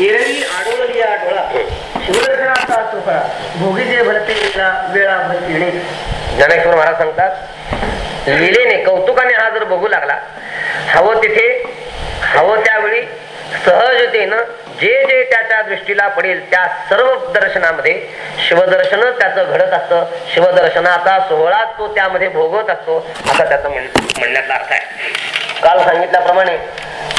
एरवी आडोली आठवडा शिवदर्शनाचा सोहळा. भोगीचे भरते वेळा वेळा भर येणे ज्ञानेश्वर महाराज सांगतात लिलेने कौतुकाने हा जर बघू लागला हवं तिथे हवं त्यावेळी सहजतेनं जे जे त्याच्या दृष्टीला पडेल त्या सर्व दर्शनामध्ये शिवदर्शन त्याचं घडत असतं. शिवदर्शनाचा सोहळा तो त्यामध्ये भोगवत असतो. असा त्याचा म्हणण्याचा अर्थ आहे. काल सांगितल्याप्रमाणे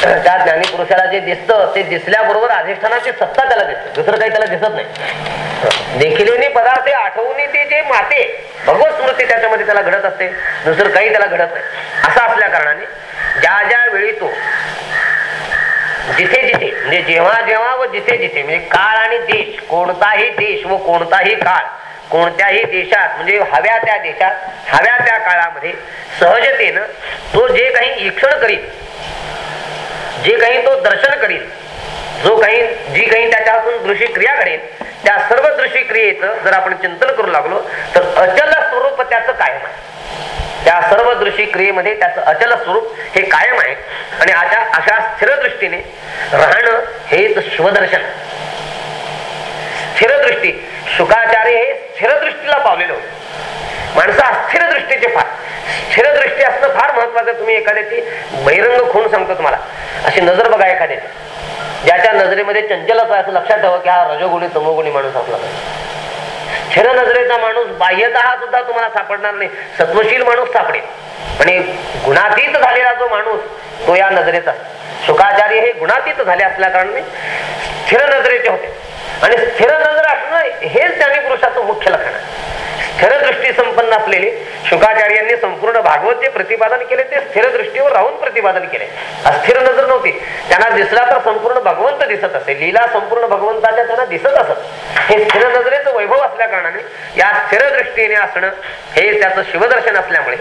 त्या ज्ञानीपुरुषाला जे दिसतं ते दिसल्याबरोबर अधिष्ठानाची सत्ता त्याला दिसते. दुसरं काही त्याला दिसत नाही. देखील पदार्थ आठवणी ते जे माते भगवत स्मृती त्याच्यामध्ये त्याला घडत असते. दुसरं काही त्याला घडत नाही. असं असल्या कारणाने ज्या ज्या वेळी तो जिथे जिथे म्हणजे जेव्हा जेव्हा व जिथे जिथे म्हणजे काळ आणि देश कोणताही देश व कोणताही काळ कोणत्याही देशात म्हणजे हव्या त्या देशात हव्या त्या काळामध्ये सहजतेनं तो जे काही ईक्षण करीत जे काही तो दर्शन करील जो काही जी काही त्याच्यातून दृश्य क्रिया घडेल त्या सर्व दृश्य क्रियेचं जर आपण चिंतन करू लागलो तर अचल स्वरूप त्याचं कायम आहे. त्या सर्व दृश्य क्रियेमध्ये त्याचं अचल स्वरूप हे कायम आहे. आणि अशा अशा स्थिर दृष्टीने राहणं हेच शिवदर्शन. स्थिर दृष्टी शुकाचार्य हे स्थिर दृष्टीला पावलेलं होतं. माणसं अस्थिर दृष्टीचे फार. स्थिर दृष्टी असणं फार महत्वाचं तुम्ही एखाद्याची बहिरंग खून सांगतो तुम्हाला. अशी नजर बघा एखाद्याची. ज्याच्या नजरेमध्ये चंचलच आहे असं लक्षात ठेवा की हा रजोगुणी तमोगुणी माणूस आपला. पाहिजे नजरेचा माणूस बाह्यतः सुद्धा तुम्हाला सापडणार नाही. सत्वशील माणूस सापडेल. आणि गुणातीत झालेला जो माणूस तो या नजरेचा शुकाचार्य हे गुणातीत झाले असल्या कारणाने स्थिर नजरेचे होते. आणि स्थिर नजर असणं हेच त्यांनी पुरुषाचं मुख्य लक्षण आहे. स्थिर दृष्टी संपन्न असलेले शुकाचार्यांनी संपूर्ण भागवत जे प्रतिपादन केले ते स्थिर दृष्टीवर राहून प्रतिपादन केले. अस्थिर नजर नव्हती. त्यांना दिसला तर संपूर्ण भगवंत दिसत असे. लीला संपूर्ण भगवंताच्या त्यांना दिसत असत. हे स्थिर नजरेचं वैभव असल्या कारणाने या स्थिर दृष्टीने असणं हे त्याचं शिवदर्शन असल्यामुळे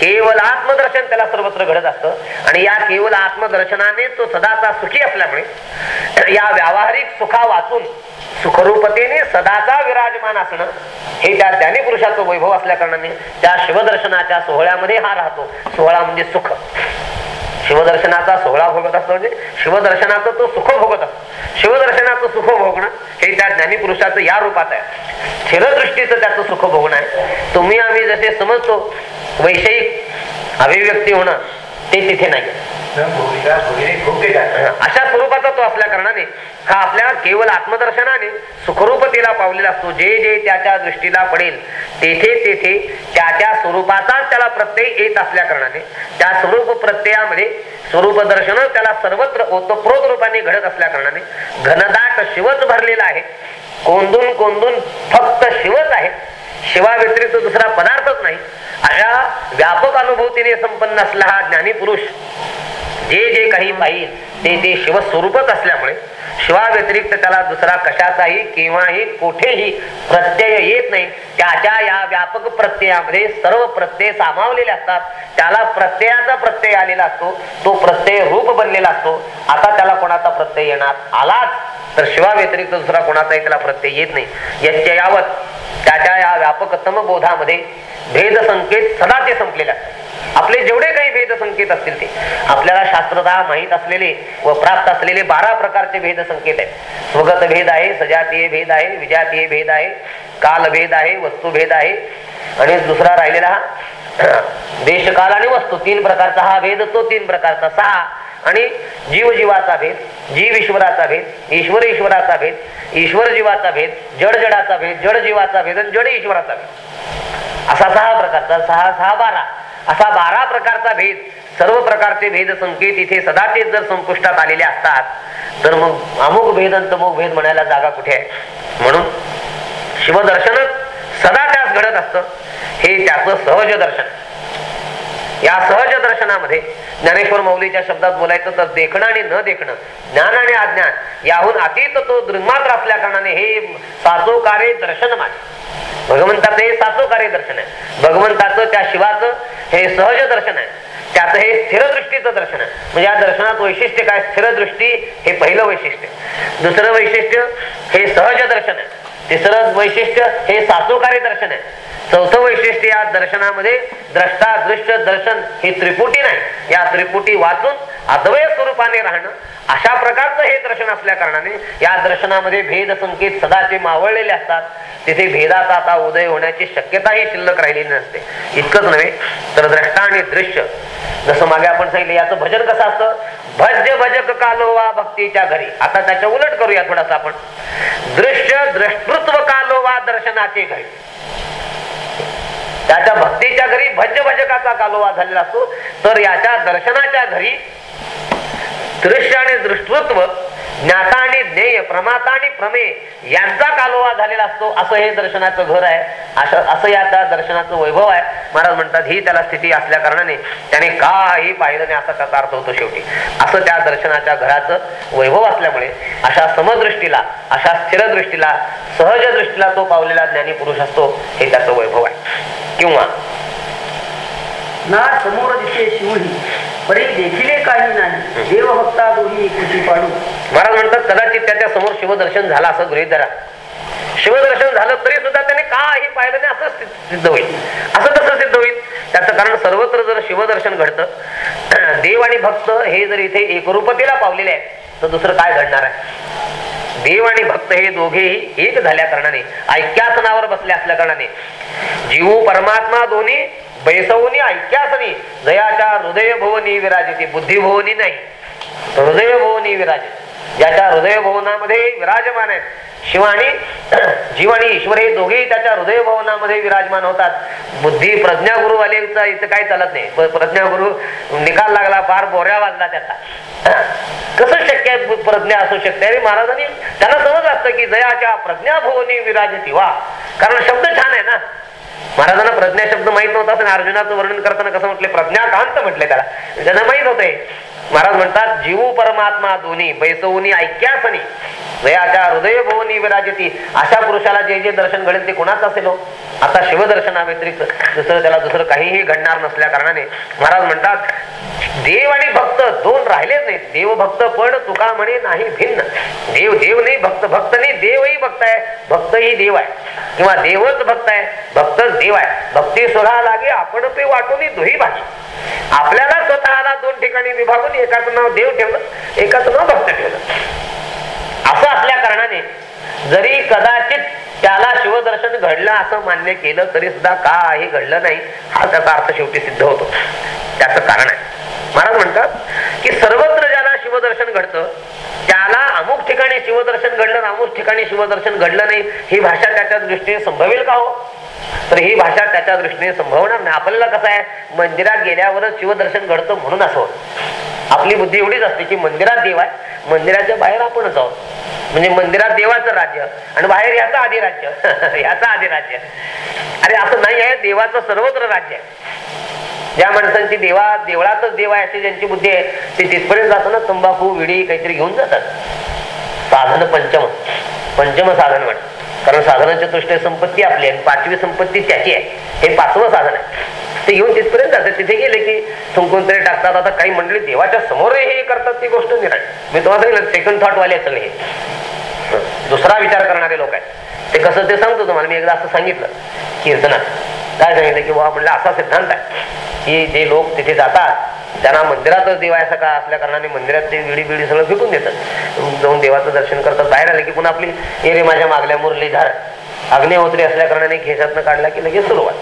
केवळ आत्मदर्शन त्याला सर्वत्र घडत असतं. आणि या केवळ आत्मदर्शनाने तो सदाचा सुखी असल्यामुळे या व्यावहारिक सुखा वाचून सुखरूपतेने सदाचा विराजमान असणं हे त्या ज्ञानी पुरुषाचं वैभव असल्या कारणाने त्या शिवदर्शनाच्या सोहळ्यामध्ये हा राहतो. सोहळा म्हणजे सुख. शिवदर्शनाचा सोहळा भोगत असतो म्हणजे शिवदर्शनाचं तो सुख भोगत असतो. शिवदर्शनाचं सुख भोगणं हे त्या ज्ञानी पुरुषाचं या रूपात आहे. स्थिरदृष्टीचं त्याचं सुख भोगणं आहे. तुम्ही आम्ही जसे समजतो वैषयिक अभिव्यक्ती होणं ते तिथे नाही अशा स्वरूपाचा तो असल्या कारणाने हा आपल्या केवळ आत्मदर्शनाने सुखरूपतेला पावलेला असतो. जे जे त्याच्या दृष्टीला पडेल तेथे तेथे त्या त्या स्वरूपाचाच त्याला प्रत्यय येत असल्या कारणाने त्या स्वरूप प्रत्ययामध्ये स्वरूप दर्शन त्याला सर्वत्र ओतप्रोत रूपाने घडत असल्या कारणाने घनदाट शिवच भरलेला आहे. कोंदून कोंदून फक्त शिवच आहे. शिवा व्यतिरिक्त दुसरा पदार्थच नाही. अशा व्यापक अनुभूतीने संपन्न असला हा ज्ञानी पुरुष जे जे काही पाहिजे ते ते शिवस्वरूपच असल्यामुळे शिवा व्यतिरिक्त त्याला दुसरा कशाचाही केव्हाही कुठेही प्रत्यय येत नाही. त्याच्या या व्यापक प्रत्ययामध्ये सर्व प्रत्यय सामावलेले असतात. त्याला प्रत्ययाचा प्रत्यय आलेला असतो. तो प्रत्यय रूप बनलेला असतो. आता त्याला कोणाचा प्रत्यय येणार आलाच? तर शिवा व्यतिरिक्त दुसरा कोणाचाही त्याला प्रत्यय येत नाही. यावत त्याच्या या व्यापकतम बोधामध्ये भेद संकेत सदा ते संपलेले असतात आपले जेवढे काही भेद संकेत असतील ते. आपल्याला शास्त्रता माहीत असलेले व प्राप्त असलेले बारा प्रकारचे भेद संकेत आहेत. स्वगत भेद आहे सजातीय भेद आहे विजातीय भेद आहे काल भेद आहे वस्तू भेद आहे. आणि दुसरा राहिलेला हा देशकाल आणि वस्तू. तीन प्रकारचा हा भेद तो तीन प्रकारचा सहा आणि जीव जीवाचा भेद जीव ईश्वराचा भेद ईश्वर ईश्वराचा भेद ईश्वर जीवाचा भेद जड जडाचा भेद जड जीवाचा भेद आणि जड ईश्वराचा भेद. असा सहा प्रकारचा सहा सहा बारा. असा बारा प्रकारचा भेद सर्व प्रकारचे भेद संकेत इथे सदा जर संपुष्टात आलेले असतात तर मग अमुक भेद आणि तमुक भेद म्हणायला जागा कुठे आहे? म्हणून शिवदर्शनच सदा त्यास घडत असतं. हे त्याचं सहज दर्शन. या सहज दर्शनामध्ये ज्ञानेश्वर मौलीच्या शब्दात बोलायचं तर देखणं आणि न देखणं ज्ञान आणि अज्ञान याहून अतीत तो दृंगमात्र असल्या कारणाने हे साचो कार्य दर्शन माझे भगवंताचं हे साचो कार्य दर्शन आहे. भगवंताचं त्या शिवाचं हे सहज दर्शन आहे. त्याचं हे स्थिर दृष्टीचं दर्शन आहे. म्हणजे या दर्शनात वैशिष्ट्य काय? स्थिर दृष्टी हे पहिलं वैशिष्ट्य. दुसरं वैशिष्ट्य हे सहज दर्शन आहे. तिसरं वैशिष्ट्य हे साचोकारी दर्शन आहे. चौथं वैशिष्ट्य या दर्शनामध्ये द्रष्टा दृश्य दर्शन ही त्रिपुटी नाही. या त्रिपुटी वाचून अद्वय स्वरूपाने राहणं अशा प्रकारचं हे दर्शन असल्या कारणाने या दर्शनामध्ये भेद संकेत सदाचे मावळलेले असतात. तिथे भेदाचा आता उदय होण्याची शक्यताही शिल्लक राहिलेली नसते. इतकंच नव्हे तर द्रष्टा आणि दृश्य. जसं मागे आपण सांगितलं याचं भजन कसं असतं? भज्य भजक कालोवा भक्तीच्या घरी. आता त्याच्या उलट करूया थोडासा आपण. दृश्य द्रष्टृत्व कालोवा दर्शनाचे घरी. त्याच्या भक्तीच्या घरी भज्य भजकाचा कालोवा झालेला असतो तर याच्या दर्शनाच्या घरी दृश्य आणि दृष्टृत्व ज्ञाता आणि ज्ञेय प्रमाता आणि प्रमेय यांचा कालोवा झालेला असतो. असं हे दर्शनाचं घर आहे. असं असं या त्या दर्शनाचं वैभव आहे. महाराज म्हणतात ही त्याला स्थिती असल्या कारणाने त्याने काही पाहिलं नाही असा त्याचा अर्थ होतो शेवटी. असं त्या दर्शनाच्या घराचं वैभव असल्यामुळे अशा समदृष्टीला अशा स्थिर दृष्टीला सहज दृष्टीला तो पावलेला ज्ञानी पुरुष असतो हे त्याचं वैभव आहे. किंवा ना समोर दिसे शिवही परी देखील काही नाही देवभक्ता दोही कृती पाडू? महाराज म्हणतात कदाचित त्याच्यासमोर शिवदर्शन झालं असं गृहित धरा. शिवदर्शन झालं तरी सुद्धा त्याने काही पाहिलं नाही असं सिद्ध- होईल. असं तसं सिद्ध होईल? त्याचं कारण सर्वत्र जर शिवदर्शन घडतं देव आणि भक्त हे जर इथे एकरूपतेला पावलेले आहेत तर दुसरं काय घडणार आहे? देव आणि भक्त हे दोघेही एक झाल्या कारणाने ऐक्यासनावर बसले असल्या कारणाने जीव परमात्मा दोन्ही बैसवनी ऐक्यासनी जयाच्या हृदय भुवनी विराजिती बुद्धिभुवनी नाही. हृदय भुवनी विराजित. ज्याच्या हृदय भवनामध्ये विराजमान आहेत शिव आणि जीव आणि ईश्वर हे दोघेही त्याच्या हृदय भवनामध्ये विराजमान होतात. बुद्धी प्रज्ञा गुरु वालेचा इथं काही चालत नाही. प्रज्ञा गुरु निकाल लागला फार बोऱ्या वाजला त्याचा. कसं शक्य आहे प्रज्ञा असू शकते? आणि महाराजांनी त्यांना समज असतं की जयाच्या प्रज्ञा भुवनी विराजती. वा. कारण शब्द छान आहे ना. महाराजांना प्रज्ञा शब्द माहीत नव्हता आणि अर्जुनाचं वर्णन करताना कसं म्हटले? प्रज्ञाकांत म्हटले त्याला. त्यांना माहीत होते. महाराज म्हणतात जीव परमात्मा दोन्ही बैसवनी ऐक्यासनी जयाच्या हृदय भवनी विराजती. अशा पुरुषाला जे जे दर्शन घडेल ते कोणाचं असेल हो? आता शिवदर्शना व्यतिरिक्त दुसरं त्याला दुसरं काहीही घडणार नसल्या कारणाने महाराज म्हणतात देव आणि भक्त दोन राहिलेच नाहीत. देव भक्त पण तुका म्हणे नाही भिन्न. देव देव नाही भक्त. भक्त नाही देवही भक्त आहे. भक्तही देव आहे. किंवा देवच भक्त आहे भक्तच देव आहे. भक्ती सोडा लागे आपण ते वाटून दुही भागी आपल्याला स्वतःला दोन ठिकाणी विभागून एकाचं नाव देव ठेवलं एकाचं नाव भक्त ठेवलं. असं असल्या कारणाने जरी कदाचित त्याला शिवदर्शन घडलं असं मान्य केलं तरी सुद्धा का हे घडलं नाही. हा त्याचा अर्थ शेवटी सिद्ध होतो. त्याचं कारण आहे. महाराज म्हणतात की सर्वत्र ज्याला शिवदर्शन घडतं त्याला अमुक ठिकाणी शिवदर्शन घडलं आणि अमुक ठिकाणी शिवदर्शन घडलं नाही ही भाषा त्याच्या दृष्टीने संभवेल का हो? तर ही भाषा त्याच्या दृष्टीने संभवणार नाही. आपल्याला कसं आहे मंदिरात गेल्यावरच शिवदर्शन घडतं म्हणून असं आपली बुद्धी एवढीच असते की मंदिरात देव आहे मंदिराच्या बाहेर आपणच आहोत. म्हणजे मंदिरात देवाचं राज्य आणि बाहेर याचं आधी राज्य याचं आधी राज्य अरे असं नाही आहे देवाचं सर्वत्र राज्य आहे. ज्या माणसांची देवा देवळातच देव आहे अशी ज्यांची बुद्धी आहे ते तिथपर्यंत जाताना तंबाखू विडी काहीतरी घेऊन जातात. साधन पंचम पंचम साधन म्हण. कारण साधनाच्या दृष्टीने संपत्ती आपली आहे पाचवी संपत्ती त्याची आहे. हे पाचवं साधन आहे. ते घेऊन तिथपर्यंत जातात. तिथे गेले की थुंकून तरी टाकतात. आता काही मंडळी देवाच्या समोर हे करतात ती गोष्ट निराळ. मी तुम्हाला सांगितलं सेकंड थॉट वाले असेल हे दुसरा विचार करणारे लोक आहेत. ते कसं ते सांगतो तुम्हाला. मी एकदा असं सांगितलं. कीर्तनात. काय सांगितलं की बाबा म्हणलं असा सिद्धांत आहे. की जे लोक तिथे जातात त्यांना मंदिरातच देव आहे सकाळ असल्या कारणाने मंदिरात ते विडी बिडी सगळं फेकून देतात. जाऊन देवाचं दर्शन करतात. बाहेर आले की पुन्हा आपली ये माझ्या मागल्या मुरलीधर अग्निहोत्री असल्या कारणाने खेसातनं काढला की लगेच सुरुवात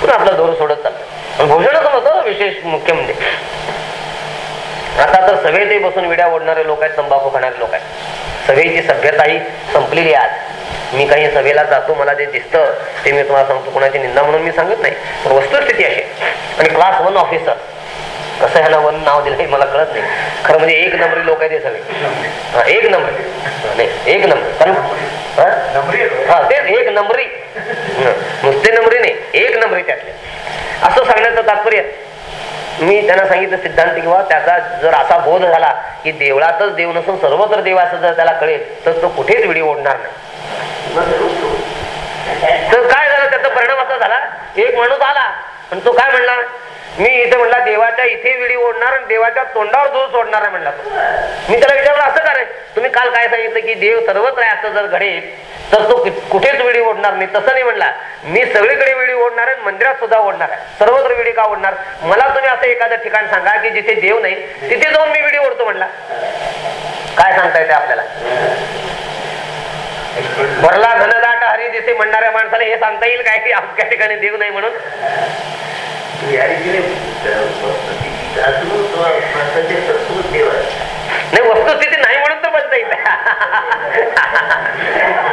पुन्हा आपला धोर सोडत चालतं आणि होतं विशेष मुख्य म्हणजे. आता तर सगळे ते बसून विड्या ओढणारे लोक आहेत तंबाखू खाणारे लोक आहेत. सगळीची सभ्यता ही संपलेली आहे आज. मी काही सभेला जातो मला जे दिसतं ते मी तुम्हाला सांगतो. कोणाची निंदा म्हणून मी सांगत नाही पण वस्तुस्थिती अशी आहे. आणि क्लास वन ऑफिसर कसं ह्याला वन नाव दिलं हे मला कळत नाही. खरं म्हणजे एक नंबरी लोक आहे ते सगळे. हा एक नंबरी. नाही एक नंबर. कारण हा? हा तेच एक नंबरी. नुसते नंबरी नाही एक नंबरी त्यातले. असं सांगण्याचं तात्पर्य मी त्यांना सांगितलं सिद्धांत किंवा त्याचा जर असा बोध झाला की देवळातच देव नसून सर्वत्र देव असं जर त्याला कळेल तर तो कुठेच विडी ओढणार नाही. तर काय झालं? त्याचा परिणाम असा झाला एक माणूस आला पण तो काय म्हणला? मी इथे म्हणला देवाच्या इथे विडी ओढणार आणि देवाच्या तोंडावर दूर सोडणार आहे म्हणला मी त्याला विचारलं असं काय तुम्ही काल काय सांगितलं की देव सर्वत्र आहे असं जर घडेल तर तो कुठेच विडी ओढणार नाही. तसं नाही म्हणला. मी सगळीकडे विडी ओढणार आहे आणि मंदिरात सुद्धा ओढणार आहे. सर्वत्र विडी का ओढणार? मला तुम्ही असं एखादं ठिकाण सांगा की जिथे देव नाही तिथे जाऊन मी विडी ओढतो म्हणला. काय सांगता येते आपल्याला? भरला घनदाट दिसे म्हणणाऱ्या माणसाला हे सांगता येईल काय? की अमक्या ठिकाणी देव नाही म्हणून. नाही वस्तुस्थिती नाही म्हणून तर म्हणता येईल.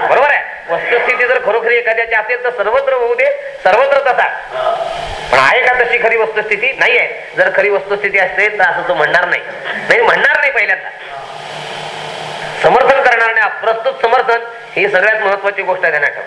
बरोबर आहे. वस्तुस्थिती जर खरोखरी एखाद्याची असेल तर सर्वत्र होऊ दे सर्वत्र तसा. पण आहे का तशी खरी वस्तुस्थिती? नाही आहे जर खरी वस्तुस्थिती असेल तर असं तो म्हणणार नाही. नाही म्हणणार नाही पहिल्यांदा. समर्थन करणार नाही अप्रस्तुत समर्थन ही सगळ्यात महत्वाची गोष्ट आहे ध्यानात ठेव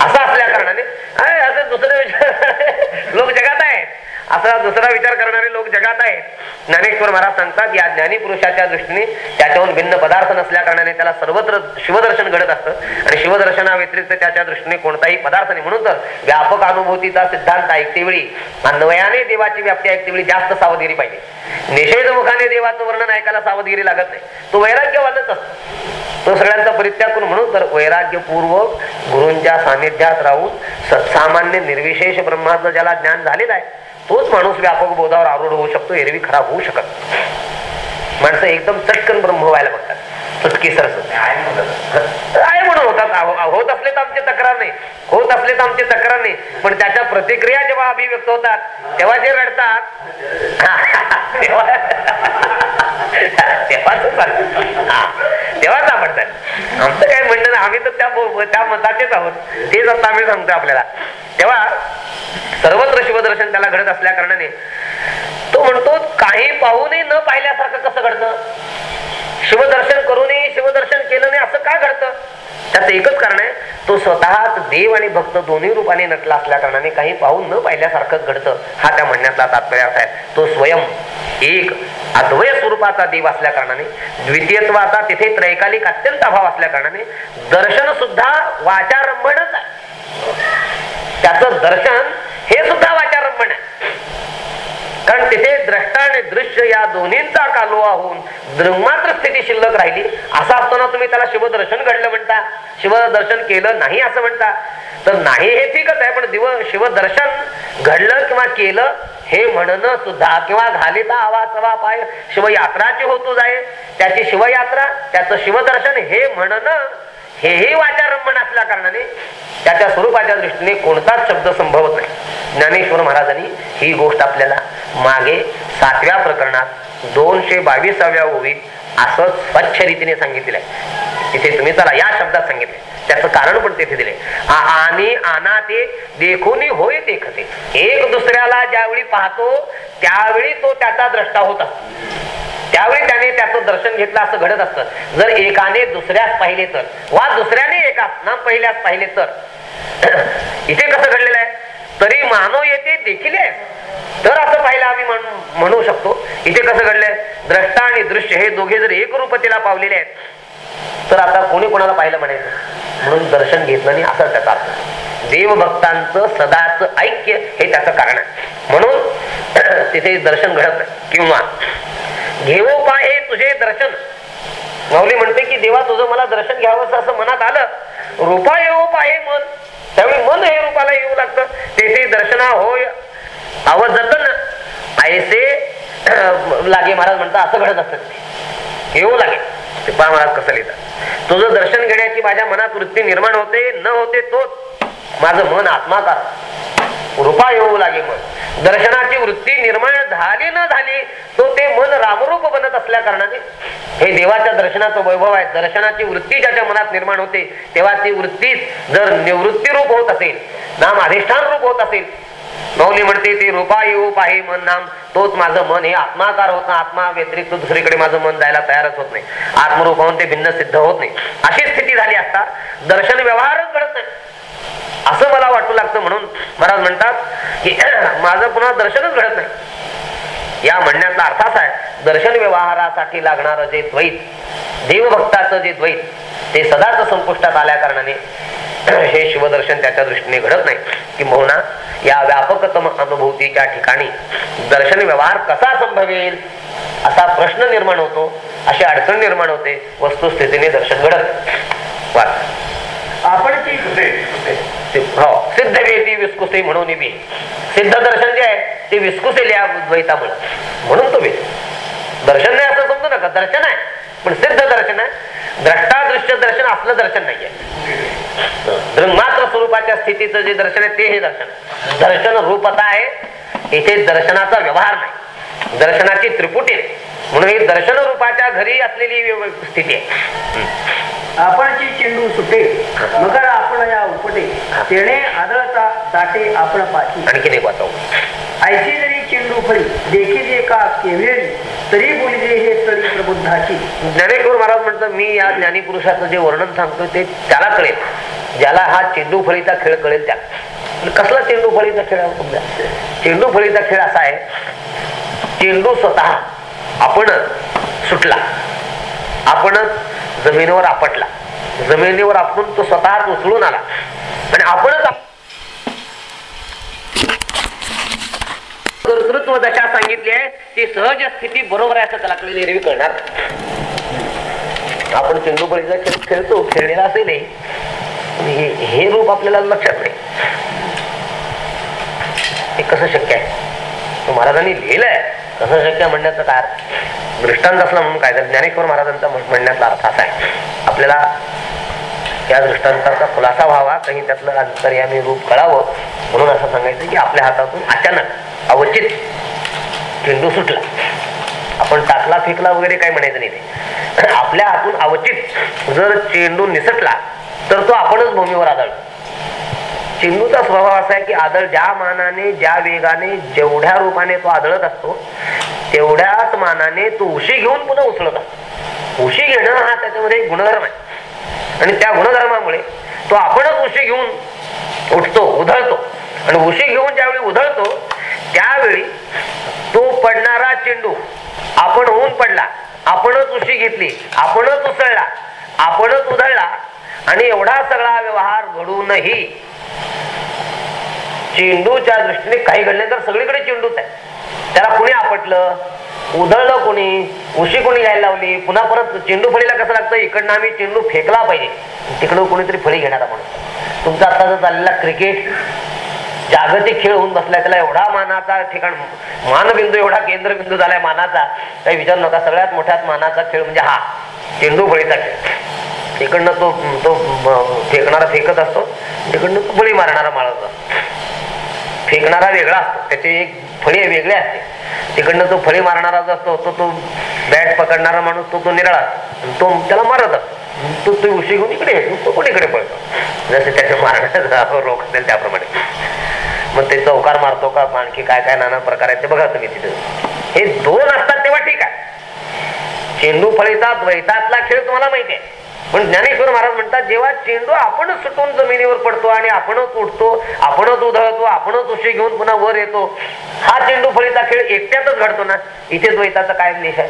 असं असल्या कारणाने आहे, असं दुसरे विचार लोक जगात आहेत असा दुसरा विचार करणारे लोक जगात आहेत. ज्ञानेश्वर महाराज सांगतात या ज्ञानी पुरुषाच्या दृष्टीने त्याच्याहून भिन्न पदार्थ नसल्या कारणाने त्याला सर्वत्र शिवदर्शन घडत असतं. आणि शिवदर्शना व्यतिरिक्त त्याच्या दृष्टीने कोणताही पदार्थ नाही. म्हणून तर व्यापक अनुभूतीचा सिद्धांत ऐकते वेळी अन्वयाने देवाची व्याप्ती ऐकते वेळी जास्त सावधगिरी पाहिजे. निषेधमुखाने देवाचं वर्णन ऐकायला सावधगिरी लागत नाही. तो वैराग्यवादच असतो. तो सगळ्यांचा परित्याग करून म्हणून तर वैराग्यपूर्वक गुरूंच्या सानिध्यात राहून सत्सामान्य निर्विशेष ब्रह्माचं ज्याला ज्ञान झालेलं आहे तोच माणूस व्यापक बोधावर आरूढ होऊ शकतो एरवी खराब होऊ शकत माणसं एकदम चटकन ब्रह्म व्हायला बघतात. चटकी आहे म्हणून. होतात. होत असले तर आमची तक्रार नाही. होत असले तर आमची तक्रार नाही. पण त्याच्या प्रतिक्रिया जेव्हा अभिव्यक्त होतात तेव्हा जे रडतात. तेव्हा तेव्हाच आवडतात आमचं काय म्हणणं आम्ही तर त्या त्या मताचेच आहोत. तेच आता आम्ही सांगतो आपल्याला. तेव्हा सर्वत्र शिवदर्शन त्याला घडत असल्या कारणाने तो म्हणतो काही पाहूनही न पाहिल्यासारखं कसं घडतं? शिवदर्शन करूनही शिवदर्शन केलं नाही असं का घडतं? त्याचं एकच कारण आहे तो स्वतःच देव आणि भक्त दोन्ही रूपाने नटला असल्या कारणाने काही पाहून न पाहिल्यासारखं घडतं हा त्या म्हणण्यातला तात्पर्य अर्थ आहे. तो स्वयं एक अद्वय स्वरूपाचा देव असल्या कारणाने द्वितीयत्वाचा तिथे त्रैकालिक अत्यंत अभाव असल्या कारणाने दर्शन सुद्धा वाचारंभणच आहे. त्याचं दर्शन हे सुद्धा वाचारंभण आहे. कारण तिथे द्रष्टा आणि दृश्य या दोन्हींचा कालोवा होऊन ब्रह्मात्र स्थिती शिल्लक राहिली. असं असताना तुम्ही त्याला शिवदर्शन घडलं म्हणता. शिवदर्शन केलं नाही असं म्हणता. तर नाही हे ठीकच आहे पण दिव शिवदर्शन घडलं किंवा केलं हे म्हणणं सुद्धा किंवा घालिता आवा सवा पाय शिवयात्राची होतो जाय त्याची शिवयात्रा त्याचं शिवदर्शन हे म्हणणं हेही वाचारंभण असल्या कारणाने त्याच्या स्वरूपाच्या दृष्टीने कोणताच शब्द संभवत नाही. ज्ञानेश्वर महाराजांनी ही गोष्ट आपल्याला मागे सातव्या प्रकरणात दोनशे बावीसाव्या ओवीत असं स्वच्छ रीतीने सांगितलेलं आहे. तिथे तुम्ही चला या शब्दात सांगितले. त्याचं कारण पण तेथे दिले. आणि आना ते देखून होय देखते. एक दुसऱ्याला ज्यावेळी पाहतो त्यावेळी तो त्याचा द्रष्टा होता. त्यावेळी त्याने त्याचं दर्शन घेतलं असं घडत असतं. जर एकाने दुसऱ्यास पाहिले तर वा दुसऱ्याने एका ना पहिल्यास पाहिले तर. इथे कसं घडलेलं आहे? तरी मानव येते देखील आहे. तर असं पाहिलं आम्ही म्हणू शकतो. इथे कसं घडलंय? द्रष्टा आणि दृश्य हे दोघे जर एक रूपतेला पावलेले आहेत तर आता कोणी कोणाला पाहिलं म्हणायचं? म्हणून दर्शन घेतलं नाही असं त्याचा अर्थ. देवभक्तांचं सदाच ऐक्य हे त्याचं कारण आहे. म्हणून तिथे दर्शन घडत किंवा घेऊ पाहे तुझे दर्शन. माऊली म्हणते की देवा तुझं मला दर्शन घ्यावं असं मनात आलं. रूपा येऊ पाहे मन. त्यावेळी मन हे रूपाला येऊ लागतं. तेथे दर्शना होय. आवाज जात ना. ऐसे लागे महाराज म्हणतात असं घडत असत येऊ लागे. ते पहा महाराज कसं लिहितात. तुझं दर्शन घेण्याची माझ्या मनात वृत्ती निर्माण होते. न होते तोच माझं मन आत्माकार रूपा येऊ लागे मन. दर्शनाची वृत्ती निर्माण झाली न झाली तो ते मन रामरूप बनत असल्या कारणाने हे देवाच्या दर्शनाचं वैभव आहे. दर्शनाची वृत्ती ज्याच्या मनात निर्माण होते तेव्हा ती वृत्तीच जर निवृत्ती रूप होत असेल नाम अधिष्ठान रूप होत असेल मौली म्हणते ते रूपा येऊ पाहे मन नाम तोच माझं मन. हे आत्माकार होत ना आत्मा व्यतिरिक्त दुसरीकडे माझं मन जायला तयारच होत नाही. आत्मरूप होऊन ते भिन्न सिद्ध होत नाही. अशी स्थिती झाली असता दर्शन व्यवहारच घडत नाही. असं मला वाटू लागतं म्हणून महाराज म्हणतात की माझं पुन्हा दर्शनच घडत नाही. या म्हणण्याचा अर्थ असा आहे दर्शन व्यवहारासाठी लागणारं जे द्वैत देवभक्ताचं जे द्वैत ते सदाच संपुष्टात आल्या कारणाने हे शिवदर्शन त्याच्या दृष्टीने घडत नाही. किंबहुना या व्यापकतम अनुभूतीच्या ठिकाणी दर्शन व्यवहार कसा संभवेल असा प्रश्न निर्माण होतो अशी अडचण निर्माण होते वस्तुस्थितीने दर्शन घडत आपण ती सिद्ध- हो विस्कुसे म्हणून बी सिद्ध दर्शन जे आहे ते विस्कुसेल द्वैतामुळे म्हणून. तो वेद दर्शन नाही असं समजू नका. दर्शन आहे पण सिद्ध दर्शन आहे. द्रष्टादृश्य दर्शन आपलं दर्शन नाहीये. मात्र स्वरूपाच्या स्थितीचं जे दर्शन आहे ते हे दर्शन. दर्शन रूपता आहे. इथे दर्शनाचा व्यवहार नाही. दर्शनाची त्रिपुटी नाही. म्हणून ही दर्शन रूपाच्या घरी असलेली स्थिती आहे. आपणची चेंडू सुटे मगर आपण या उपटे तेणे आदळता दाटे आपण पाठी. आणखीन एक वाचावं. ऐशी जरी चेंडू फळी देखी जे का केवेळी तरी बोलिले हे तळी प्रबुद्धाची. ज्ञानेश्वर महाराज म्हणतात मी या ज्ञानीपुरुषाचं जे वर्णन सांगतोय ते त्याला कळेल. ज्याला हा चेंडू फळीचा खेळ कळेल त्या कसला चेंडू फळीचा खेळ चेंडू फळीचा खेळ असा आहे चेंडू स्वतः आपण सुटला. आपणच जमिनीवर आपटला. जमिनीवर आपण तो स्वतःच उचलून आला. आणि आपणच कर्तृत्व दशा सांगितली आहे ती सहज स्थिती बरोबर आहे असं त्याला कळेल एरवी करणार आपण चेंडू बळीचा खेळ खेळतो खेळलेला असे नाही हे हे रूप आपल्याला लक्षात नाही. हे कसं शक्य आहे? महाराजांनी लिहिलंय असंशक्य शक्य काय अर्थ? दृष्टांत असला म्हणून काय? तर ज्ञानेश्वर महाराजांचा म्हणण्याचा अर्थ असा आहे. आपल्याला त्या दृष्टांताचा खुलासा व्हावा काही त्यातलं अंतर्यामी रूप कळावं म्हणून असं सांगायचं की आपल्या हातातून अचानक अवचित चेंडू सुटला. आपण टाकला फेकला वगैरे काही म्हणायचं नाही ते. आपल्या हातून अवचित जर चेंडू निसटला तर तो आपणच भूमीवर आदळतो. चेंडूचा स्वभाव असा आहे की आदळ ज्या मानाने ज्या वेगाने जेवढ्या रूपाने तो आदळत असतो तेवढ्याच मानाने तो उशी घेऊन पुन्हा उचलत असतो. उशी घेणं हा त्याच्यामध्ये एक गुणधर्म आहे. आणि त्या गुणधर्मामुळे तो आपणच उशी घेऊन उठतो उधळतो. आणि उशी घेऊन ज्यावेळी उधळतो त्यावेळी तो पडणारा चेंडू आपण होऊन पडला आपणच उशी घेतली आपणच उसळला आपणच उधळला आणि एवढा सगळा व्यवहार घडूनही चेंडूच्या दृष्टीने काही घडले तर सगळीकडे चेंडूच आहे. त्याला कुणी आपटलं? उधळलं कोणी? उशी कोणी घ्यायला लावली? पुन्हा परत चेंडू फळीला कसं लागतं? इकडनं आम्ही चेंडू फेकला पाहिजे. तिकडं कोणीतरी फळी घेणारा म्हणून तुमचा आत्ताचा चाललेला क्रिकेट जागतिक खेळ होऊन बसलाय त्याला एवढा मानाचा ठिकाण मानबिंदू एवढा केंद्रबिंदू झालाय मानाचा. काही विचार नका सगळ्यात मोठ्यात मानाचा खेळ म्हणजे हा चेंडू फळीचा खेळ. तिकडनं तो तो फेकणारा फेकत असतो. तिकडनं तो फळी मारणारा मारत असतो. फेकणारा वेगळा असतो. त्याचे एक फळी वेगळे असते. तिकडनं तो फळी मारणारा जो असतो तो तो बॅट पकडणारा माणूस तो तो निराळा आणि तो त्याला मारत असतो. तो तो उशी घेऊन इकडे येतो. तो पण इकडे पळतो. जसे त्याच्या मारण्याचा रोख असेल त्याप्रमाणे. मग ते चौकार मारतो का? आणखी काय काय नाना प्रकार आहेत ते बघा तुम्ही तिथे. हे दोन असतात तेव्हा ठीक आहे. चेंडू फळीचा द्वैतातला खेळ तुम्हाला माहिती आहे. पण ज्ञानेश्वर महाराज म्हणतात जेव्हा चेंडू आपणच सुटून जमिनीवर पडतो आणि आपणच उठतो आपणच उधळतो आपणच उशी घेऊन पुन्हा वर येतो हा चेंडू फळीचा खेळ एकट्यातच घडतो ना? इथे द्वैताचा काय निश आहे.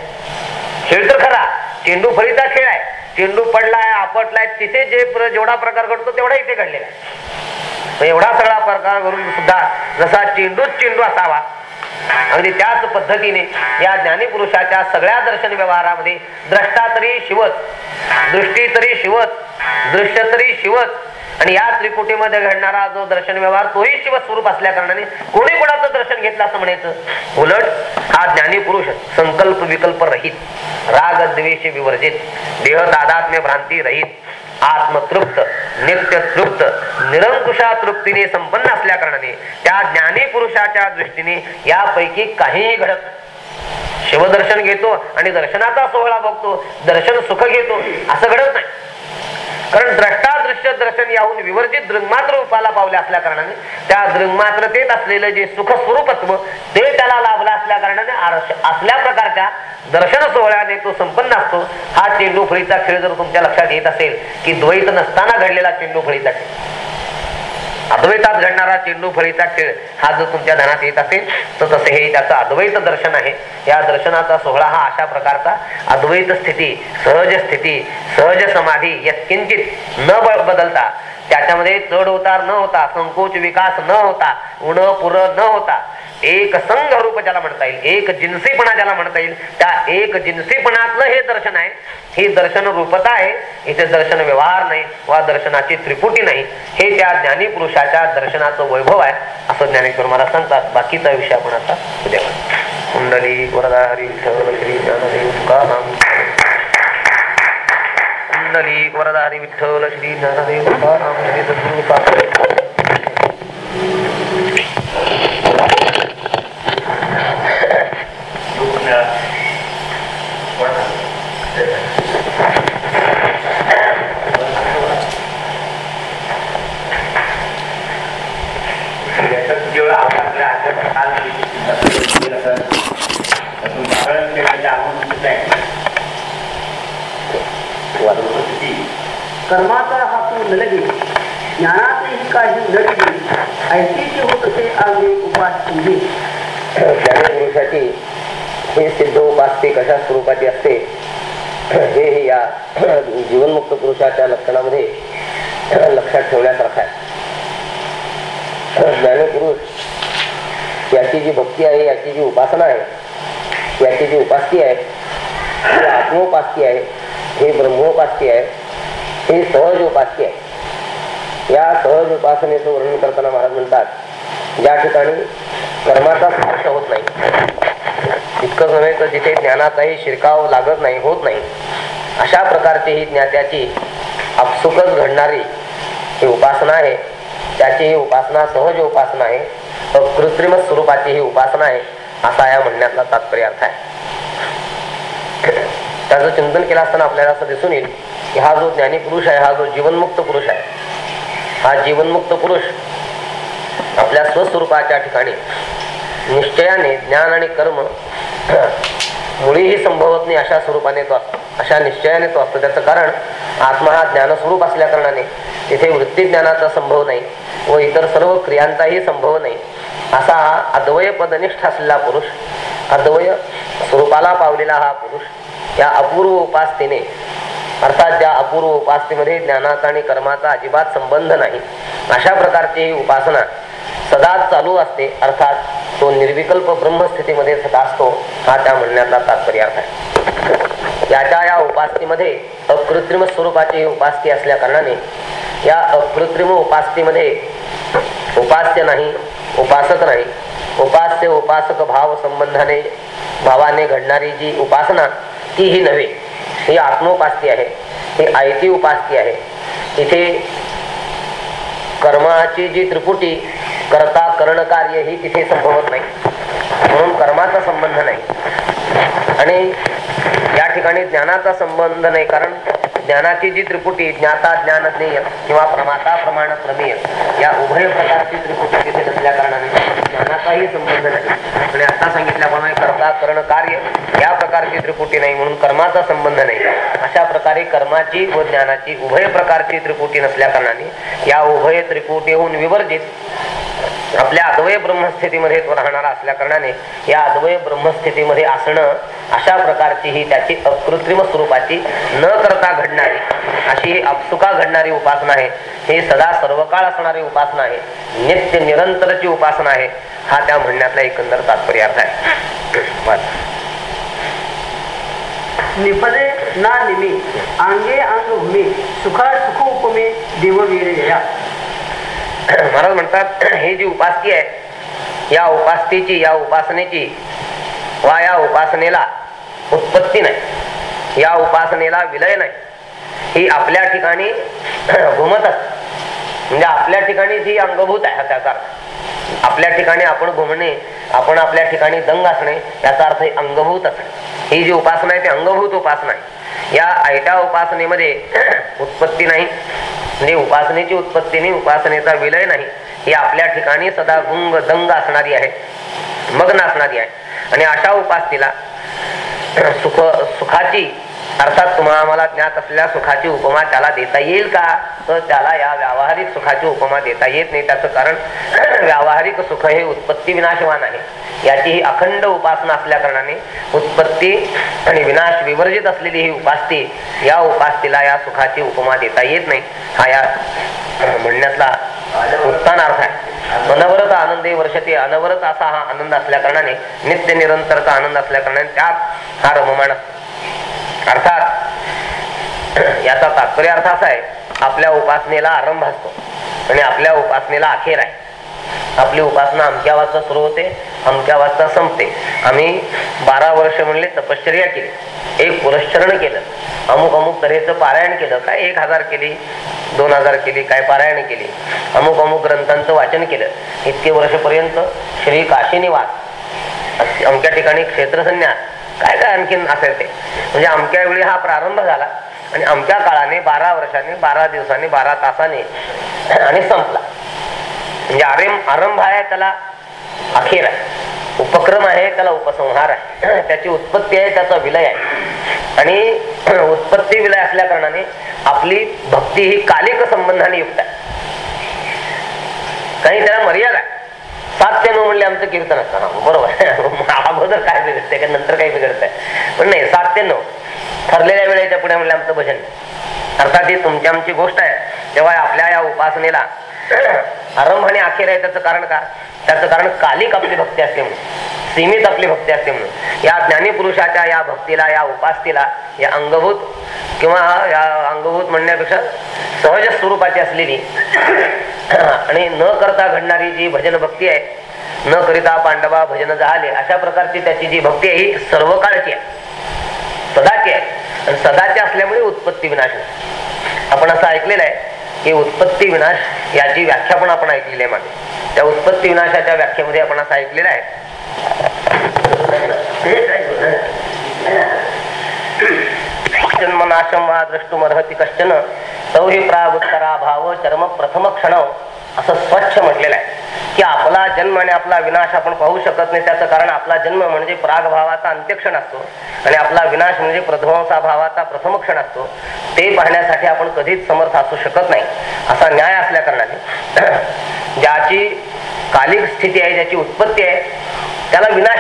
खेळ तर खरा चेंडू फळीचा खेळ आहे. चेंडू पडलाय आपटलाय तिथे जे प्र- जेवढा प्रकार घडतो तेवढा इथे घडलेला आहे. एवढा सगळा प्रकार घडून सुद्धा जसा चेंडूच चेंडू असावा अगदी त्याच पद्धतीने या ज्ञानीपुरुषाच्या सगळ्या दर्शन व्यवहारामध्ये द्रष्टा तरी शिवच दृष्टी तरी शिवच दृश्य तरी शिवच आणि या त्रिकुटीमध्ये घडणारा जो दर्शन व्यवहार तोही शिव स्वरूप असल्या कारणाने कोणी कोणाचं दर्शन घेतलं असं म्हणायचं? उलट हा ज्ञानी पुरुष संकल्प विकल्प रहित राग द्वेष विवर्जित देह तादात्म्य भ्रांती रहित. आत्मतृप्त नित्य तृप्त निरंकुशा तृप्तीने संपन्न असल्या कारणाने त्या ज्ञानी पुरुषाच्या दृष्टीने यापैकी काहीही घडत शिवदर्शन घेतो आणि दर्शनाचा सोहळा बघतो दर्शन सुख घेतो असं घडत नाही. कारण द्रष्टा दृश्य दर्शन याहून विवर्जित दृंगमात्र रूपाला पावले असल्या कारणाने त्या दृंगमात्रतेत असलेलं जे सुख स्वरूपत्व ते त्याला लाभलं असल्या कारणाने असल्या प्रकारच्या दर्शन सोहळ्याने तो संपन्न असतो. हा चेंडू फळीचा खेळ जर तुमच्या लक्षात येत असेल की द्वैत नसताना घडलेला चेंडू फळीचा खेळ. अद्वैतात घडणारा चेंडू फळीचा खेळ हा जो तुमच्या ध्यानात येत असेल तर तसे हे त्याचं अद्वैत दर्शन आहे. या दर्शनाचा सोहळा हा अशा प्रकारचा अद्वैत स्थिती सहज स्थिती सहज समाधी यत्किंचित न ब- बदलता त्याच्यामध्ये चढ उतार न होता संकोच विकास न होता उण पुर न होता एक संघ रूप ज्याला म्हणता येईल एक जिन्सीपणा ज्याला म्हणता येईल त्या एक जिन्सीपणातलं हे दर्शन आहे. ही दर्शन रूपता आहे इथे दर्शन व्यवहार नाही वा दर्शनाची त्रिपुटी नाही. हे त्या ज्ञानी पुरुषाच्या दर्शनाचं वैभव आहे असं ज्ञानेश्वर मला सांगतात. बाकीचा विषय आपण आता उद्या कुंडली वरदा हरी श्री ज्ञानदेव तुकाराम मंडली वरदारी विठ्ठल श्री ज्ञानदेव Yeah श्री सद्गुरू सासरे. याच्यात जेवढं आपल्या हातात काल केलं तर त्यातून साधारण केलं आपण सुद्धा आहे. ती कर्माचा हा तू न ज्ञानातही काही न लगे होत असे आगे उपास तुझे ज्ञानपुरुषाची हे सिद्ध उपासते कशा स्वरूपाची असते? हे हे या जीवनमुक्त पुरुषाच्या लक्षणामध्ये लक्षात ठेवण्यासारखं आहे. ज्ञानपुरुष याची जी भक्ती आहे याची जी उपासना आहे याची जी उपासती आहे ही आत्मोपासती आहे हे ब्रह्मोपासती आहे ही सहज उपासकी आहे. या सहज उपासनेचं वर्णन करताना महाराज म्हणतात ज्या ठिकाणी कर्माचा स्पर्श होत नाही इतकंच नव्हे तर जिथे ज्ञानाचाही शिरकाव लागत नाही होत नाही अशा प्रकारची ही ज्ञात्याची आपसुकच घडणारी ही उपासना आहे. त्याची ही उपासना सहज उपासना आहे. कृत्रिम स्वरूपाची ही उपासना आहे असा या म्हणण्यातला तात्पर्य अर्थ आहे. त्याचं चिंतन केलं असताना आपल्याला असं दिसून येईल की हा जो ज्ञानी पुरुष आहे हा जो जीवनमुक्त पुरुष आहे हा जीवनमुक्त पुरुष आपल्या स्वस्वरूपाच्या ठिकाणी निश्चयाने ज्ञान आणि कर्म मुळीही संभवत नाही अशा स्वरूपाने तो असतो. अशा निश्चयाने तो असतो. त्याचं कारण आत्मा हा ज्ञानस्वरूप असल्या कारणाने तिथे वृत्ती ज्ञानाचा संभव नाही व इतर सर्व क्रियांचाही संभव नाही. असा हा अद्वय पदनिष्ठ असलेला पुरुष अद्वय स्वरूपाला पावलेला हा पुरुष या अपूर्व उपासतेने अर्थात ज्या अपूर्व उपासतेमध्ये ज्ञानाचा आणि कर्माचा अजिबात संबंध नाही. अशा प्रकारची ही उपासना सदा चालू असते अर्थात तो निर्विकल्प ब्रह्मस्थितीमध्ये सदा असतो हा त्या म्हणण्याचा तात्पर्य अर्थ आहे. याच्या या उपासनेमध्ये अकृत्रिम स्वरूपाची उपासती असल्या कारणाने या अकृत्रिम उपासनेमध्ये उपास्य नाही उपासक नाही. उपास्य उपासक भाव संबंधाने भावाने घडणारी जी उपासना ती ही नव्हे. ही आत्मोपास्ती आहे. ही आयती उपास्ती आहे. इथे कर्माची जी त्रिपुटी करता करण कार्य ही तिथे संभवत नाही. म्हणून कर्माचा संबंध नाही. आणि या ठिकाणी ज्ञानाचा संबंध नाही कारण ज्ञानाची जी त्रिपुटी ज्ञाता ज्ञान ज्ञेय किंवा प्रमाता प्रमाण प्रमेय या उभय प्रकारची त्रिपुटी तिथे नसल्या कारणाने ज्ञानाचाही संबंध नाही. आणि आता सांगितल्याप्रमाणे कर्ता करण कार्य या प्रकारची त्रिपुटी नाही म्हणून कर्माचा संबंध नाही. अशा प्रकारे कर्माची व ज्ञानाची उभय प्रकारची त्रिपुटी नसल्या कारणाने या उभय त्रिपुटीहून विवर्जित आपल्या अद्वय ब्रह्मस्थितीमध्ये तो राहणारा असल्या कारणाने या अद्वय ब्रह्मस्थितीमध्ये असणं अशा प्रकारची ही त्याची अकृत्रिम स्वरूपाची न करता घडणारी अशी ही अपसुका घडणारी उपासना आहे. ही सदा सर्वकाळ असणारी उपासना आहे. नित्य निरंतरची उपासना आहे. हा त्या म्हणण्यातला एकंदर तात्पर्य अर्थ आहे. निपदे ना निमी अंगे अंग भूमे सुखा सुख उपमे देव वीर महाराज म्हणतात ही जी उपासकी आहे या उपासतीची या उपासनेची वा या उपासनेला उत्पत्ती नाही या उपासनेला विलय नाही ही आपल्या ठिकाणी घुमत असते. म्हणजे आपल्या ठिकाणी जी अंगभूत आहे त्याचा अर्थ. आपल्या ठिकाणी आपण घुमणे आपण आपल्या ठिकाणी दंग असणे याचा अर्थ अंगभूत असणे. ही जी उपासना आहे ती अंगभूत उपासना आहे. या आयटा उपासनेमध्ये उत्पत्ती नाही. म्हणजे उपासनेची उत्पत्ती नाही उपासनेचा विलय नाही. ही आपल्या ठिकाणी सदा गुंग दंग असणारी आहे. मग्न असणारी आहे. आणि अशा उपासनेला सुख सुखाची अर्थात तुम्हाला आम्हाला ज्ञात असलेल्या सुखाची उपमा त्याला देता येईल का? तर त्याला या व्यावहारिक सुखाची उपमा देता येत नाही. त्याचं कारण व्यावहारिक सुख हे उत्पत्ती विनाशवान आहे. याची ही अखंड उपासना असल्या कारणाने उत्पत्ती आणि विनाश विवर्जित असलेली ही उपासती या उपासतीला या सुखाची उपमा देता येत नाही. हा या म्हणण्यातला उत्तान अर्थ आहे. अनवरत आनंदे वर्षते अनवरत असा हा आनंद असल्या कारणाने नित्य निरंतरचा आनंद असल्या कारणाने त्यात हा रममाण असतो. अर्थात याचा तात्पर्य अर्थ असा आहे आपल्या उपासनेला आरंभ असतो आणि आपल्या उपासनेला अखेर आहे. आपली उपासना अमक्या वाजता सुरू होते अमक्या वाजता संपते. आम्ही बारा वर्ष म्हणले तपश्चर्या केली. एक पुरस्चरण केलं. अमुक अमुक तऱ्हेचं पारायण केलं. काय एक हजार केली दोन हजार केली काय पारायण केली. अमुक अमुक ग्रंथांचं वाचन केलं. इतके वर्षपर्यंत श्री काशीनिवास अमक्या ठिकाणी क्षेत्रसन्यास काय काय आणखीन असेल ते म्हणजे अमक्या वेळी हा प्रारंभ झाला आणि अमक्या काळाने बारा वर्षांनी बारा दिवसांनी बारा तासाने आणि संपला. म्हणजे आरंभ आरंभ आहे त्याला अखेर आहे. उपक्रम आहे त्याला उपसंहार आहे. त्याची उत्पत्ती आहे त्याचा विलय आहे. आणि उत्पत्ती विलय असल्या कारणाने आपली भक्ती ही कालिक संबंधाने युक्त आहे. काही त्याला मर्यादा आहे. सात ते नऊ म्हणले आमचं कीर्तन असतं बरोबर. आहे. अगोदर काय बिघडतंय का नंतर काय बिघडतंय? पण नाही सात ते नऊ ठरलेल्या वेळेच्या पुढे म्हणले आमचं भजन. अर्थात ही तुमची आमची गोष्ट आहे. तेव्हा आपल्या या उपासनेला आरंभ आणि अखेर आहे त्याचं कारण का? त्याचं कारण कालिक आपली भक्ती असते म्हणून. सीमित आपली भक्ती असते म्हणून. या ज्ञानीपुरुषाच्या या भक्तीला या उपासतीला या अंगभूत किंवा या अंगभूत म्हणण्यापेक्षा सहज स्वरूपाची असलेली आणि न करता घडणारी जी भजन भक्ती आहे न करिता पांडवा भजन झाले अशा प्रकारची त्याची जी भक्ती आहे ही सर्व काळची आहे. सदाची आहे. आणि सदाची असल्यामुळे उत्पत्ती विनाश आपण असं ऐकलेलं आहे की उत्पत्ती विनाश याची व्याख्या पण आपण ऐकलेली आहे मागे. त्या उत्पत्ती विनाशाच्या व्याख्येमध्ये आपण असं ऐकलेलं आहे. जन्मनाशम वा द्रष्टुमर्हती कश्चन तौ ही प्रागुत्तराभाव चर्म प्रथम क्षण. असं स्वच्छ म्हटलेलं आहे. की आपला जन्म आणि आपला विनाश आपण पाहू शकत नाही. त्याचं कारण आपला जन्म म्हणजे प्रागभावाचा अंत्यक्षण असतो. आणि आपला विनाश म्हणजे प्रध्वंसा भावाचा प्रथम क्षण असतो. ते पाहण्यासाठी आपण कधीच समर्थ असू शकत नाही. असा न्याय असल्या कारणाने. ज्याची कालिक स्थिती आहे ज्याची उत्पत्ती आहे त्याला विनाश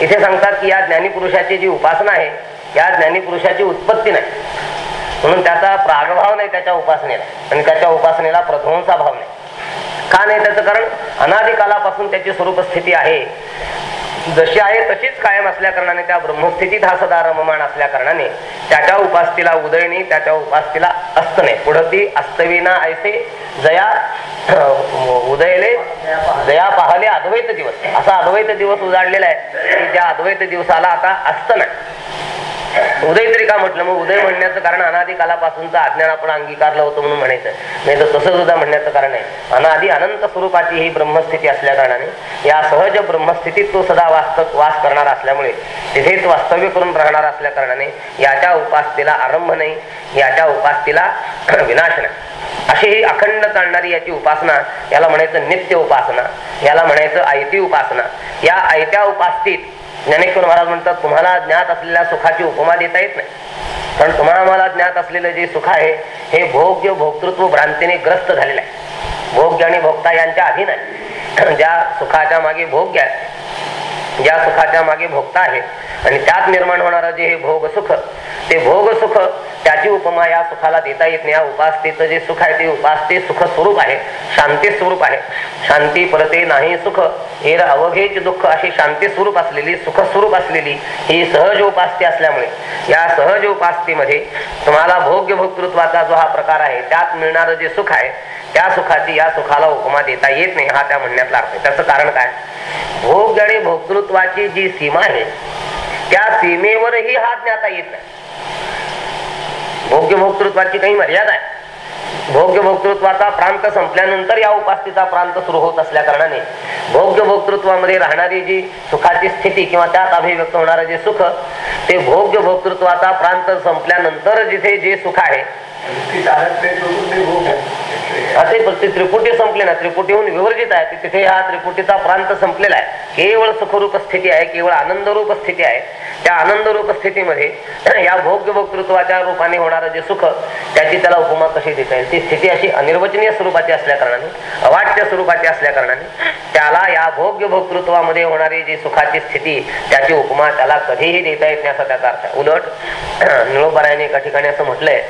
इथे सांगतात की या ज्ञानीपुरुषाची जी उपासना आहे या ज्ञानीपुरुषाची उत्पत्ती नाही. म्हणून त्याचा प्रागभाव नाही त्याच्या उपासनेला. आणि त्याच्या उपासनेला प्रध्वंसा भाव नाही. का नाही त्याचं? कारण अनादिकालापासून त्याची स्वरूप स्थिती आहे. जशी आहे तशीच कायम असल्या कारणाने त्या ब्रह्मस्थितीत हा सदा रममाण असल्या कारणाने त्याच्या उपासतीला उदय नाही त्याच्या उपासतीला अस्त नाही पुढं ती अस्तविना ऐसे जया उदयले जया पाहले अद्वैत दिवस. असा अद्वैत दिवस उजाडलेला आहे की ज्या अद्वैत दिवसाला आता अस्त नाही उदय तरी का म्हटलं? मग उदय म्हणण्याचं कारण अनादी कालापासूनचा अज्ञान आपण अंगीकारलं होतं म्हणून म्हणायचं. नाही तर तसं सुद्धा म्हणण्याचं कारण आहे. अनादी अनंत स्वरूपाची ही ब्रह्मस्थिती असल्या कारणाने या सहज ब्रह्मस्थितीत तो सदा वास्तव वास करणार असल्यामुळे तिथेच वास्तव्य करून राहणार असल्या कारणाने याच्या उपासतेला आरंभ नाही याच्या उपासतेला विनाश नाही. अशी ही अखंड चालणारी याची उपासना याला म्हणायचं नित्य उपासना याला म्हणायचं आयती उपासना. या आयत्या उपासतीत ज्ञानेश्वर महाराज म्हणतात तुम्हाला ज्ञात असलेल्या सुखाची उपमा देता येत नाही. कारण तुम्हाला मला ज्ञात असलेलं जे सुख आहे हे भोग्य भोक्तृत्व भ्रांतीने ग्रस्त झालेलं आहे. भोग्य आणि भोक्ता यांच्या अधीन आहे. ज्या सुखाच्या मागे भोग्य आहे ज्या सुखाच्या मागे भोगता आहे. आणि त्यात निर्माण होणारं जे हे भोग सुख ते भोग सुख त्याची उपमा या सुखाला देता येत नाही. या उपासतेचं जे सुख आहे ते उपासते सुख स्वरूप आहे शांती स्वरूप आहे. शांती परते नाही सुख हे अवघेच दुःख अशी शांती स्वरूप असलेली सुख स्वरूप असलेली ही सहज उपासते असल्यामुळे या सहज उपासतेमध्ये तुम्हाला भोग्य भोक्तृत्वाचा जो हा प्रकार आहे त्यात मिळणारं जे सुख आहे त्या सुखाची या सुखाला उपमा देता येत नाही हा त्या म्हणण्यातला अर्थ त्याचं कारण काय? भोग आणि भोक्तृत्वाची जी सीमा आहे त्या सीमेवरही हा ज्ञाता येत नाही. भोग्य भोक्तृत्वाची काही मर्यादा आहे. भोग्य भोक्तृत्वाचा प्रांत संपल्यानंतर या उपास्थितीचा प्रांत सुरू होत असल्या कारणाने भोग्य भोक्तृत्वामध्ये राहणारी जी सुखाची स्थिती किंवा त्यात अभिव्यक्त होणारं जे सुख ते भोग्य भोक्तृत्वाचा प्रांत संपल्यानंतर जिथे जे सुख आहे ते असे फक्त त्रिपुटी संपले ना. त्रिपुटीहून विवर्जित आहे. तिथे हा त्रिपुटीचा प्रांत संपलेला आहे. केवळ सुखरूप स्थिती आहे केवळ आनंदरूप स्थिती आहे. त्या आनंदरूप स्थितीमध्ये या भोग्य भोक्तृत्वाच्या रूपाने होणारं जे सुख त्याची त्याला उपमा कशी देता येईल? ती स्थिती अशी अनिर्वचनीय स्वरूपाची असल्या कारणाने अवाच्य स्वरूपाची असल्या कारणाने त्याला या भोग्य भोक्तृत्वामध्ये होणारी जी सुखाची स्थिती त्याची उपमा त्याला कधीही देता येत नाही असा त्याचा अर्थ उलट निळोबरायाने एका ठिकाणी असं म्हटलंय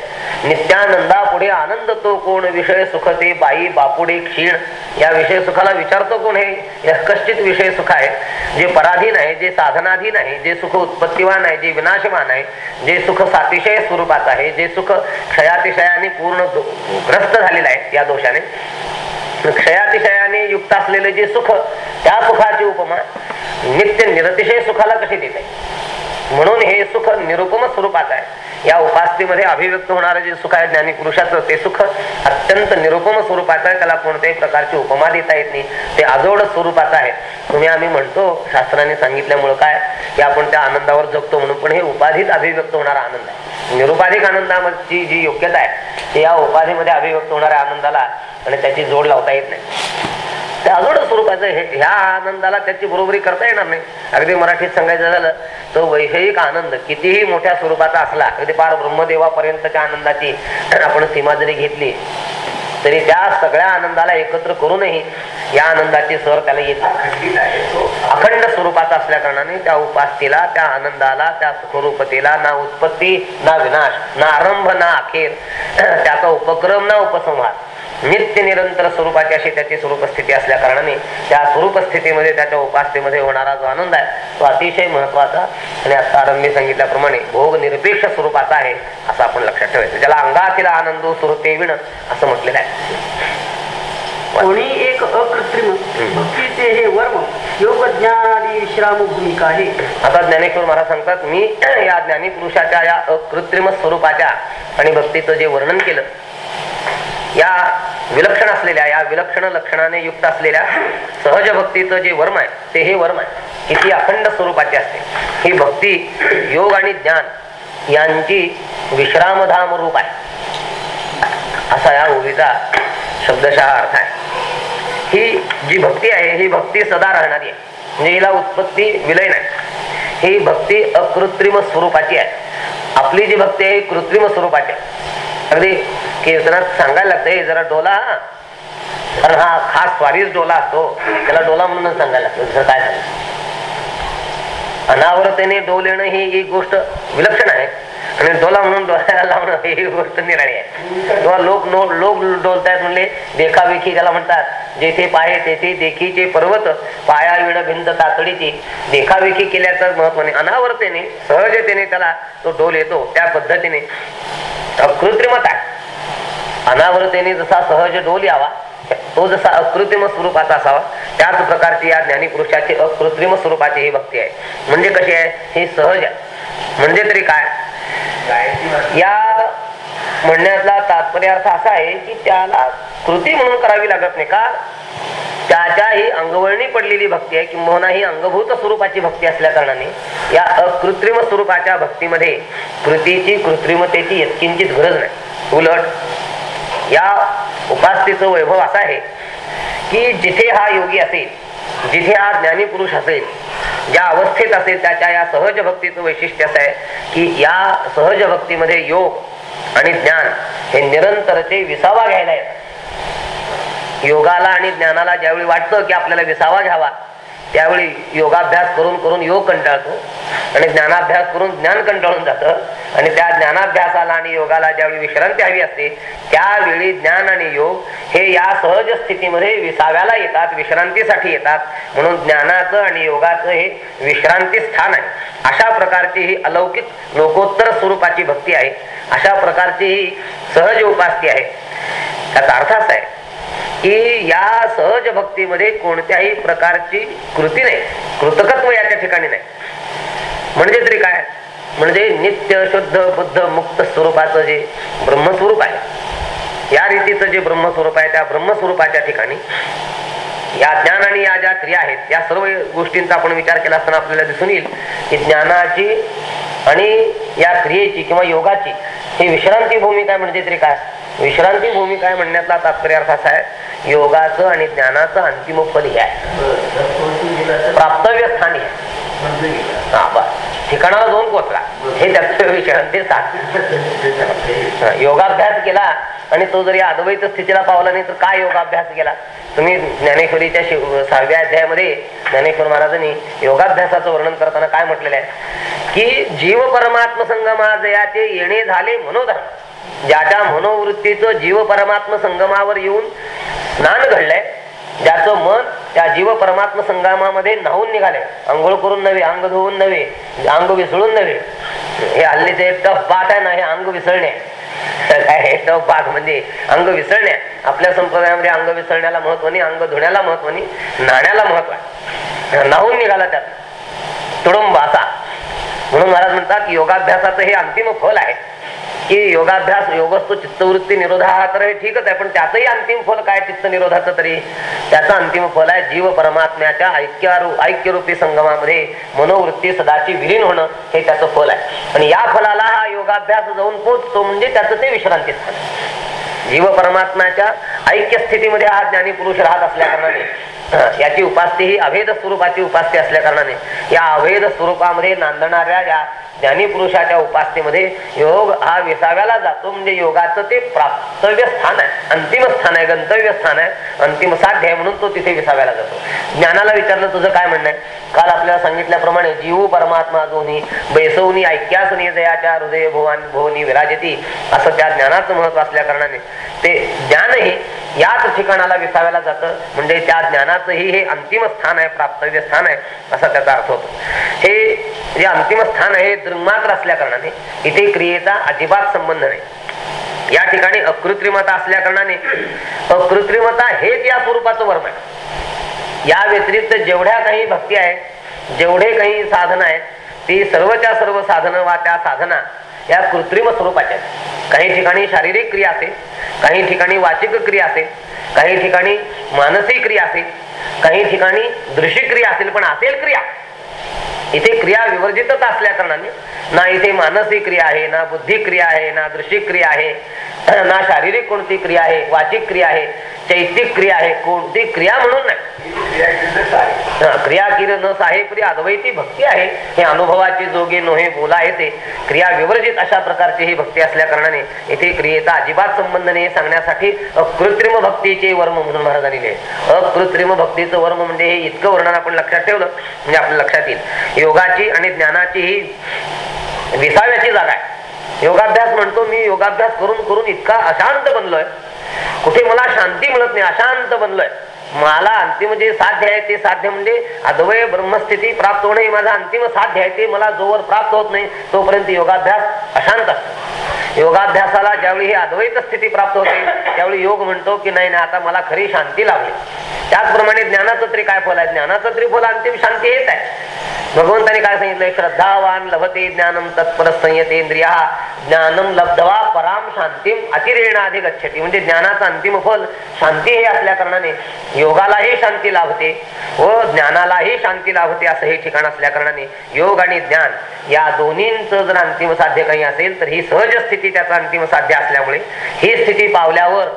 नित्यानंदा पुढे आनंद तो कोण? विषय सुख ते बाई बापुडे क्षीण. या विषय सुखाला विचारतो कोण हे? यकश्चित विषय सुख आहे जे पराधीन आहे जे साधनाधीन आहे जे सुख उत्पत्तीवान आहे जे विनाशवान आहे जे सुख सातिशय स्वरूपात आहे जे सुख क्षयातिशयाने पूर्ण ग्रस्त झालेलं आहे या दोषाने. क्षयातिशयाने युक्त असलेले जे सुख त्या सुखाची उपमा नित्य निरतिशय सुखाला कशी देत आहे? म्हणून हे सुख निरुपम स्वरूपाचं आहे. या उपासनेमध्ये अभिव्यक्त होणारं जे सुख आहे ज्ञानी पुरुषाचं ते सुख अत्यंत निरुपम स्वरूपाचं आहे. त्याला कोणत्याही प्रकारची उपमा देता येत नाही. ते अजोड स्वरूपाचं आहे. तुम्ही आम्ही म्हणतो शास्त्राने सांगितल्यामुळं काय? की आपण त्या आनंदावर जगतो म्हणून पण हे उपाधीत अभिव्यक्त होणारा आनंद आहे. निरुपाधिक आनंदाची जी योग्यता आहे ती या उपाधीमध्ये अभिव्यक्त होणाऱ्या आनंदाला आणि त्याची जोड लावता येत नाही. ते अजोड स्वरूपाचं हे ह्या आनंदाला त्याची बरोबरी करता येणार नाही. अगदी मराठीत सांगायचं झालं तर तो वैषयिक आनंद कितीही मोठ्या स्वरूपाचा असला अगदी पार ब्रह्मदेवापर्यंतच्या आनंदाची आपण सीमा जरी घेतली तरी त्या सगळ्या आनंदाला एकत्र करूनही या आनंदाची सर त्याला येत अखंड स्वरूपाचा असल्या कारणाने त्या उपासतेला त्या आनंदाला त्या सुखरूपतेला ना उत्पत्ती ना विनाश ना आरंभ ना अखेर त्याचा उपक्रम ना उपसंहार. नित्य निरंतर स्वरूपाची अशी त्याची स्वरूप स्थिती असल्या कारणाने त्या स्वरूप स्थितीमध्ये त्याच्या उपासतेमध्ये होणारा जो आनंद आहे तो अतिशय महत्त्वाचा आणि आता आरंभी सांगितल्याप्रमाणे भोग निरपेक्ष स्वरूपाचा आहे असं आपण लक्षात ठेवायचं. ज्याला अंगातील आनंद सुरते विण असं म्हटलेलं आहे. कोणी एक अकृत्रिम भक्तीचे हे वर्म योग विश्राम भूमिका आहे. आता ज्ञानेश्वर महाराज सांगतात मी या ज्ञानी पुरुषाच्या या अकृत्रिम स्वरूपाच्या आणि भक्तीचं जे वर्णन केलं या विलक्षण असलेल्या या विलक्षण लक्षणाने युक्त असलेल्या सहज भक्तीचं जे वर्म आहे ते हे वर्म आहे. किती अखंड स्वरूपाची असते. ही भक्ती योग आणि ज्ञान यांची विश्रामधाम रूप आहे. असा या ओवीचा शब्दशः अर्थ आहे. ही जी भक्ती आहे ही भक्ती सदा राहणारी आहे. म्हणजे हिला उत्पत्ती विलय नाही. ही भक्ती अकृत्रिम स्वरूपाची आहे. आपली जी भक्ती आहे ही कृत्रिम स्वरूपाची आहे. अगदी कीर्तनात सांगायला लागतं "हे जरा डोला हा." कारण हा खास स्वारीच डोला असतो. त्याला डोला म्हणूनच सांगायला लागतो. दुसरं काय झालं अनावरतेने डोलेणं ही एक गोष्ट विलक्षण आहे. आणि डोला म्हणून डोळ्याला लावणं ही गोष्ट निराळी आहे. किंवा लोक नो लोक डोलतायत म्हणले देखावेखी त्याला म्हणतात जेथे पाय तेथे देखीचे पर्वत पाया विड भिंत तातडीची. देखावेखी केल्याचं महत्वाने. अनावरतेने सहजतेने त्याला तो डोल येतो त्या पद्धतीने. अकृत्रिमता आहे अनावरतेने जसा सहज डोल यावा तो जसा अकृत्रिम स्वरूपाचा असावा त्याच प्रकारची या ज्ञानी पुरुषाची अकृत्रिम स्वरूपाची ही भक्ती आहे. म्हणजे कशी आहे? ही सहज आहे. म्हणजे तरी काय? या म्हणण्यातला तात्पर्य अर्थ असा आहे की त्याला कृती म्हणून करावी लागत नाही. का? त्याच्या ही अंगवळणी पडलेली भक्ती आहे किंबहुना ही अंगभूत स्वरूपाची भक्ती असल्या कारणाने या अकृत्रिम स्वरूपाच्या भक्तीमध्ये कृतीची कृत्रिमतेची यत्किंचित गरज नाही. उलट या उपासतेचं वैभव असं आहे की जिथे हा योगी असेल जिथे हा ज्ञानी पुरुष असेल ज्या अवस्थेत असेल त्याच्या या सहज भक्तीचं वैशिष्ट्य असं आहे की या सहज भक्तीमध्ये योग आणि ज्ञान हे निरंतरचे विसावा घ्यायला येतात. योगाला आणि ज्ञानाला ज्यावेळी वाटतं की आपल्याला विसावा घ्यावा त्यावेळी योगाभ्यास करून करून योग कंटाळतो आणि ज्ञानाभ्यास करून ज्ञान कंटाळून जातं. आणि त्या ज्ञानाभ्यासाला आणि योगाला ज्यावेळी विश्रांती हवी असते त्यावेळी ज्ञान आणि योग हे या सहज स्थितीमध्ये विसाव्याला येतात विश्रांतीसाठी येतात. म्हणून ज्ञानाचं आणि योगाचं हे विश्रांती स्थान आहे. अशा प्रकारची ही अलौकिक लोकोत्तर स्वरूपाची भक्ती आहे. अशा प्रकारची ही सहज उपासती आहे. त्याचा अर्थ असा आहे की या सहज भक्तीमध्ये कोणत्याही प्रकारची कृती नाही. कृतकत्व याच्या ठिकाणी नाही. म्हणजे तरी काय? म्हणजे नित्य शुद्ध बुद्ध मुक्त स्वरूपाचं जे ब्रह्मस्वरूप आहे या रीतीचं जे ब्रह्मस्वरूप आहे त्या ब्रह्मस्वरूपाच्या ठिकाणी या ज्ञान आणि या ज्या क्रिया आहेत या सर्व गोष्टींचा आपण विचार केला असताना आपल्याला दिसून येईल की ज्ञानाची आणि या क्रियेची किंवा योगाची ही विश्रांती भूमिका म्हणजे तरी काय? विश्रांती भूमिका आहे म्हणण्यातला तात्पर्य अर्थ असा आहे योगाचं आणि ज्ञानाचं अंतिम फल हे आहे. प्राप्तव्य स्थानी आहे. हा बस. ठिकाणाला जाऊन पोचला हे त्याचं ते हा, योगाभ्यास केला आणि तो जरी अद्वैत स्थितीला पावला नाही तर काय योगाभ्यास केला? तुम्ही ज्ञानेश्वरीच्या शिव- सहाव्या अध्यायामध्ये ज्ञानेश्वर महाराजांनी योगाभ्यासाचं वर्णन करताना काय म्हटलेलं आहे? की जीव परमात्म संगमाजयाचे येणे झाले मनोधर्म ज्याच्या मनोवृत्तीचं जीव परमात्म संगमावर येऊन स्नान घडलंय ज्याचं मन त्या जीव परमात्म संग्रामामध्ये न्हावून निघाले. आंघोळ करून नव्हे अंग धुवून नव्हे अंग विसळून नव्हे. हे हल्लीचे टफ पाठ आहे ना हे अंग विसळणे. काय हे टफ पाठ म्हणजे अंग विसळणे. आपल्या संप्रदायामध्ये अंग विसळण्याला महत्त्व नाही अंग धुण्याला महत्त्व नाही नाण्याला महत्त्व आहे न्हावून निघाला त्यात. तुडुंब असा. म्हणून महाराज म्हणतात योगाभ्यासाचं हे अंतिम फल आहे. की योगाभ्यास योगस्तो चित्तवृत्ती निरोधा हा तर हे ठीकच आहे पण त्याचंही अंतिम फल काय चित्त निरोधाचं तरी? त्याचं अंतिम फल आहे जीव परमात्म्याच्या ऐक्यारू ऐक्यरूपी संगमामध्ये मनोवृत्ती सदाची विलीन होणं हे त्याचं फल आहे. आणि या फलाला हा योगाभ्यास जाऊन पोचतो म्हणजे त्याचं ते विश्रांती स्थान जीव परमात्म्याच्या ऐक्य स्थितीमध्ये हा ज्ञानी पुरुष राहत असल्या कारणाने याची उपास्ती ही अभेद स्वरूपाची उपास्ती असल्या कारणाने या अभेद स्वरूपामध्ये नांदणाऱ्या या ज्ञानी पुरुषाच्या उपास्तीमध्ये योग हा विसाव्याला जातो. म्हणजे योगाचं ते प्राप्तव्य स्थान आहे अंतिम स्थान आहे गंतव्य स्थान आहे अंतिम साध्य आहे म्हणून तो तिथे विसाव्याला जातो. ज्ञानाला विचारलं तुझं काय म्हणणं आहे? काल आपल्याला सांगितल्याप्रमाणे जीव परमात्मा दोन्ही बैसवनी ऐक्यासनी जयाच्या हृदय भुवन भुवनी विराजती असं त्या ज्ञानाचं महत्त्व असल्या कारणाने. ते ज्ञानही याच ठिकाणाला विसाव्याला जातं. म्हणजे त्या ज्ञानाचंही हे अंतिम स्थान आहे प्राप्तव्य स्थान आहे असा त्याचा अर्थ होतो. हे जे अंतिम स्थान आहे हे दृंगमात्र असल्या कारणाने इथे क्रियेचा अजिबात संबंध नाही. या ठिकाणी अकृत्रिमता असल्या कारणाने अकृत्रिमता हेच या स्वरूपाचं वर्म आहे. या व्यतिरिक्त जेवढ्या काही भक्ती आहेत जेवढे काही साधनं आहेत ती सर्वच्या सर्व साधनं वा त्या साधना या कृत्रिम स्वरूपाच्या आहेत. काही ठिकाणी शारीरिक क्रिया असेल काही ठिकाणी वाचिक क्रिया असेल काही ठिकाणी मानसिक क्रिया असेल काही ठिकाणी दृश्य क्रिया असेल पण असेल क्रिया. इथे क्रिया विवर्जितच असल्या कारणाने ना इथे मानसिक क्रिया आहे ना बुद्धी क्रिया आहे ना दृश्य क्रिया आहे ना शारीरिक कोणती क्रिया आहे वाचिक क्रिया आहे चैतिक क्रिया आहे कोणती क्रिया म्हणून नाही. क्रिया किर न साहेबरी अद्वैती भक्ती आहे. हे अनुभवाचे जोगे नोहे बोला येते. क्रिया विवर्जित अशा प्रकारची ही भक्ती असल्या कारणाने इथे क्रियेचा अजिबात संबंध नाही सांगण्यासाठी अकृत्रिम भक्तीचे वर्म म्हणून महाराजांनी लिहिले अकृत्रिम भक्तीचं वर्म म्हणजे हे इतकं वर्णन आपण लक्षात ठेवलं म्हणजे आपल्या लक्षात येईल. योगाची आणि ज्ञानाची ही विसाव्याची जागा आहे. योगाभ्यास म्हणतो मी योगाभ्यास करून करून इतका अशांत बनलोय. कुठे मला शांती मिळत नाही अशांत बनलोय. मला अंतिम जे साध्य आहे ते साध्य म्हणजे अद्वय ब्रह्मस्थिती प्राप्त होणे माझा अंतिम साध्य आहे ते मला जोवर प्राप्त होत नाही तोपर्यंत योगाभ्यास अशांत असतो. योगाभ्यासाला ज्यावेळी ही अद्वैत स्थिती प्राप्त होते त्यावेळी योग म्हणतो की नाही नाही आता मला खरी शांती लाभली त्याचप्रमाणे ज्ञानाचं तरी काय फल आहे? ज्ञानाचं तरी फल अंतिम शांती हेच आहे. भगवंताने काय सांगितलंय श्रद्धावान लभते ज्ञानम तत्पर संयतेंद्रिया ज्ञानम लब्धवा पराम शांतीम अतिरेणाधी गच्छती म्हणजे ज्ञानाचं अंतिम फल शांती हे असल्या कारणाने योगालाही शांती लाभते व ज्ञानालाही शांती लाभते असं हे ठिकाण असल्या कारणाने योग आणि ज्ञान या दोन्हींचं जर अंतिम साध्य काही असेल तर ही सहज स्थिती त्याचा अंतिम साध्य असल्यामुळे ही स्थिती पावल्यावर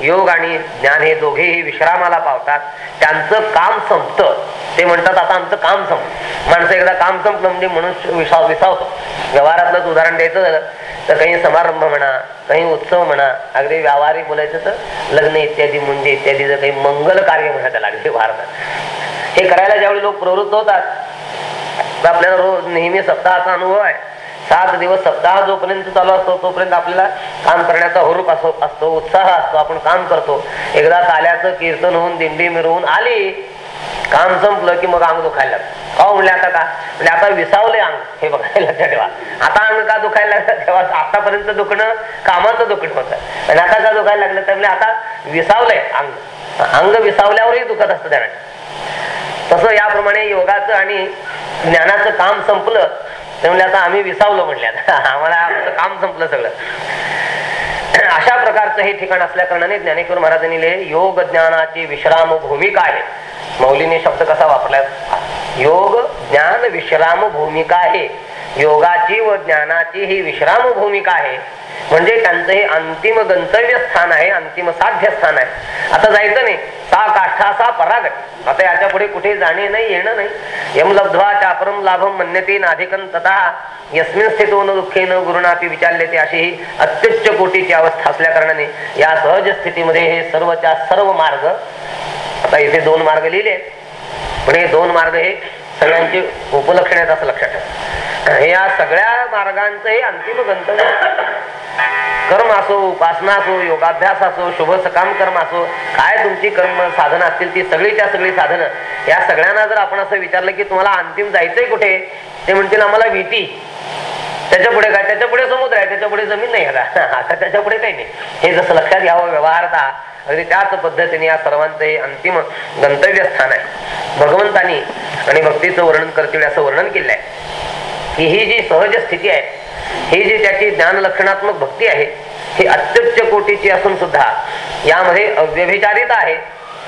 योग आणि ज्ञान हे दोघेही विश्रामाला पावतात. त्यांचं काम संपतं. ते म्हणतात आता आमचं काम संप माणसं एकदा काम संपलं म्हणजे मनुष्य विसाव विसावतो व्यवहारातलंच उदाहरण द्यायचं तर काही समारंभ म्हणा काही उत्सव म्हणा अगदी व्यावहारिक बोलायचं तर लग्न इत्यादी म्हणजे इत्यादी जर काही मंगल कार्य म्हणा लागले भारतात हे करायला ज्यावेळी लोक प्रवृत्त होतात तर आपल्याला रोज नेहमी सप्ताहाचा अनुभव आहे. सात दिवस सप्ताह जोपर्यंत चालू असतो तोपर्यंत आपल्याला काम करण्याचा हुरूप असो असतो उत्साह असतो आपण काम करतो. एकदा ताल्याचं कीर्तन होऊन दिंडी मिरवून आली काम संपलं की मग अंग दुखायला लागतं. का म्हणले आता का? म्हणजे आता विसावले अंग. हे बघायला लक्षात ठेवा आता अंग का दुखायला लागलं? तेव्हा आतापर्यंत दुखणं कामाचं दुखणं होतं. आणि आता का दुखायला लागलं? तर म्हणजे आता विसावलंय अंग. अंग विसावल्यावरही दुखत असतं त्याने तसं याप्रमाणे योगाचं आणि ज्ञानाचं काम संपलं ते म्हणजे आता आम्ही विसावलो म्हणले. आम्हाला आमचं काम संपलं सगळं. अशा प्रकारचं हे ठिकाण असल्या कारणाने ज्ञानेश्वर महाराजांनी लिहिले योग ज्ञानाची विश्राम भूमिका आहे. मौलीने शब्द कसा वापरला? योग ज्ञान विश्राम भूमिका आहे. योगाची व ज्ञानाची ही विश्राम भूमिका आहे. म्हणजे त्यांचं हे अंतिम गंतव्य स्थान आहे अंतिम साध्य स्थान आहे. आता जायचं नाही. सा काष्ठा सा परागट. आता याच्यापुढे कुठे जाणे नाही येणं नाही. यम लब्ध्वा चापरम लाभम मन्यते नाधिकन तथा यस्मिन स्थितो न दुःखेन गुरुनापी विचारले ते अशी ही अत्युच्च कोटीची अवस्था असल्या कारणाने या सहज स्थितीमध्ये हे सर्वच्या सर्व मार्ग आता इथे दोन मार्ग लिहिले. आहेत. पण हे दोन मार्ग हे सगळ्यांची उपलक्षण आहेत असं लक्षात ठेवा. या सगळ्या मार्गांचं हे अंतिम गंतव्य कर्म असो उपासना असो योगाभ्यास असो शुभ सकाम कर्म असो काय तुमची कर्म साधनं असतील ती सगळीच्या सगळी साधनं या सगळ्यांना जर आपण असं विचारलं की तुम्हाला अंतिम जायचंय कुठे? ते म्हणतील आम्हाला भीती त्याच्या पुढे काय? त्याच्या पुढे समुद्र आहे त्याच्या पुढे जमीन नाही आता. आता त्याच्या पुढे काही नाही. हे जसं लक्षात घ्यावं व्यवहारता अगदी त्याच पद्धतीने या सर्वांचं हे अंतिम गंतव्य स्थान आहे. भगवंतानी आणि भक्तीचं वर्णन करतील असं वर्णन केलंय. की ही जी सहज स्थिती आहे ही जी त्याची ज्ञान लक्षणात्मक भक्ती आहे ही अत्युच्च कोटीची असून सुद्धा यामध्ये अव्यभिचारिता आहे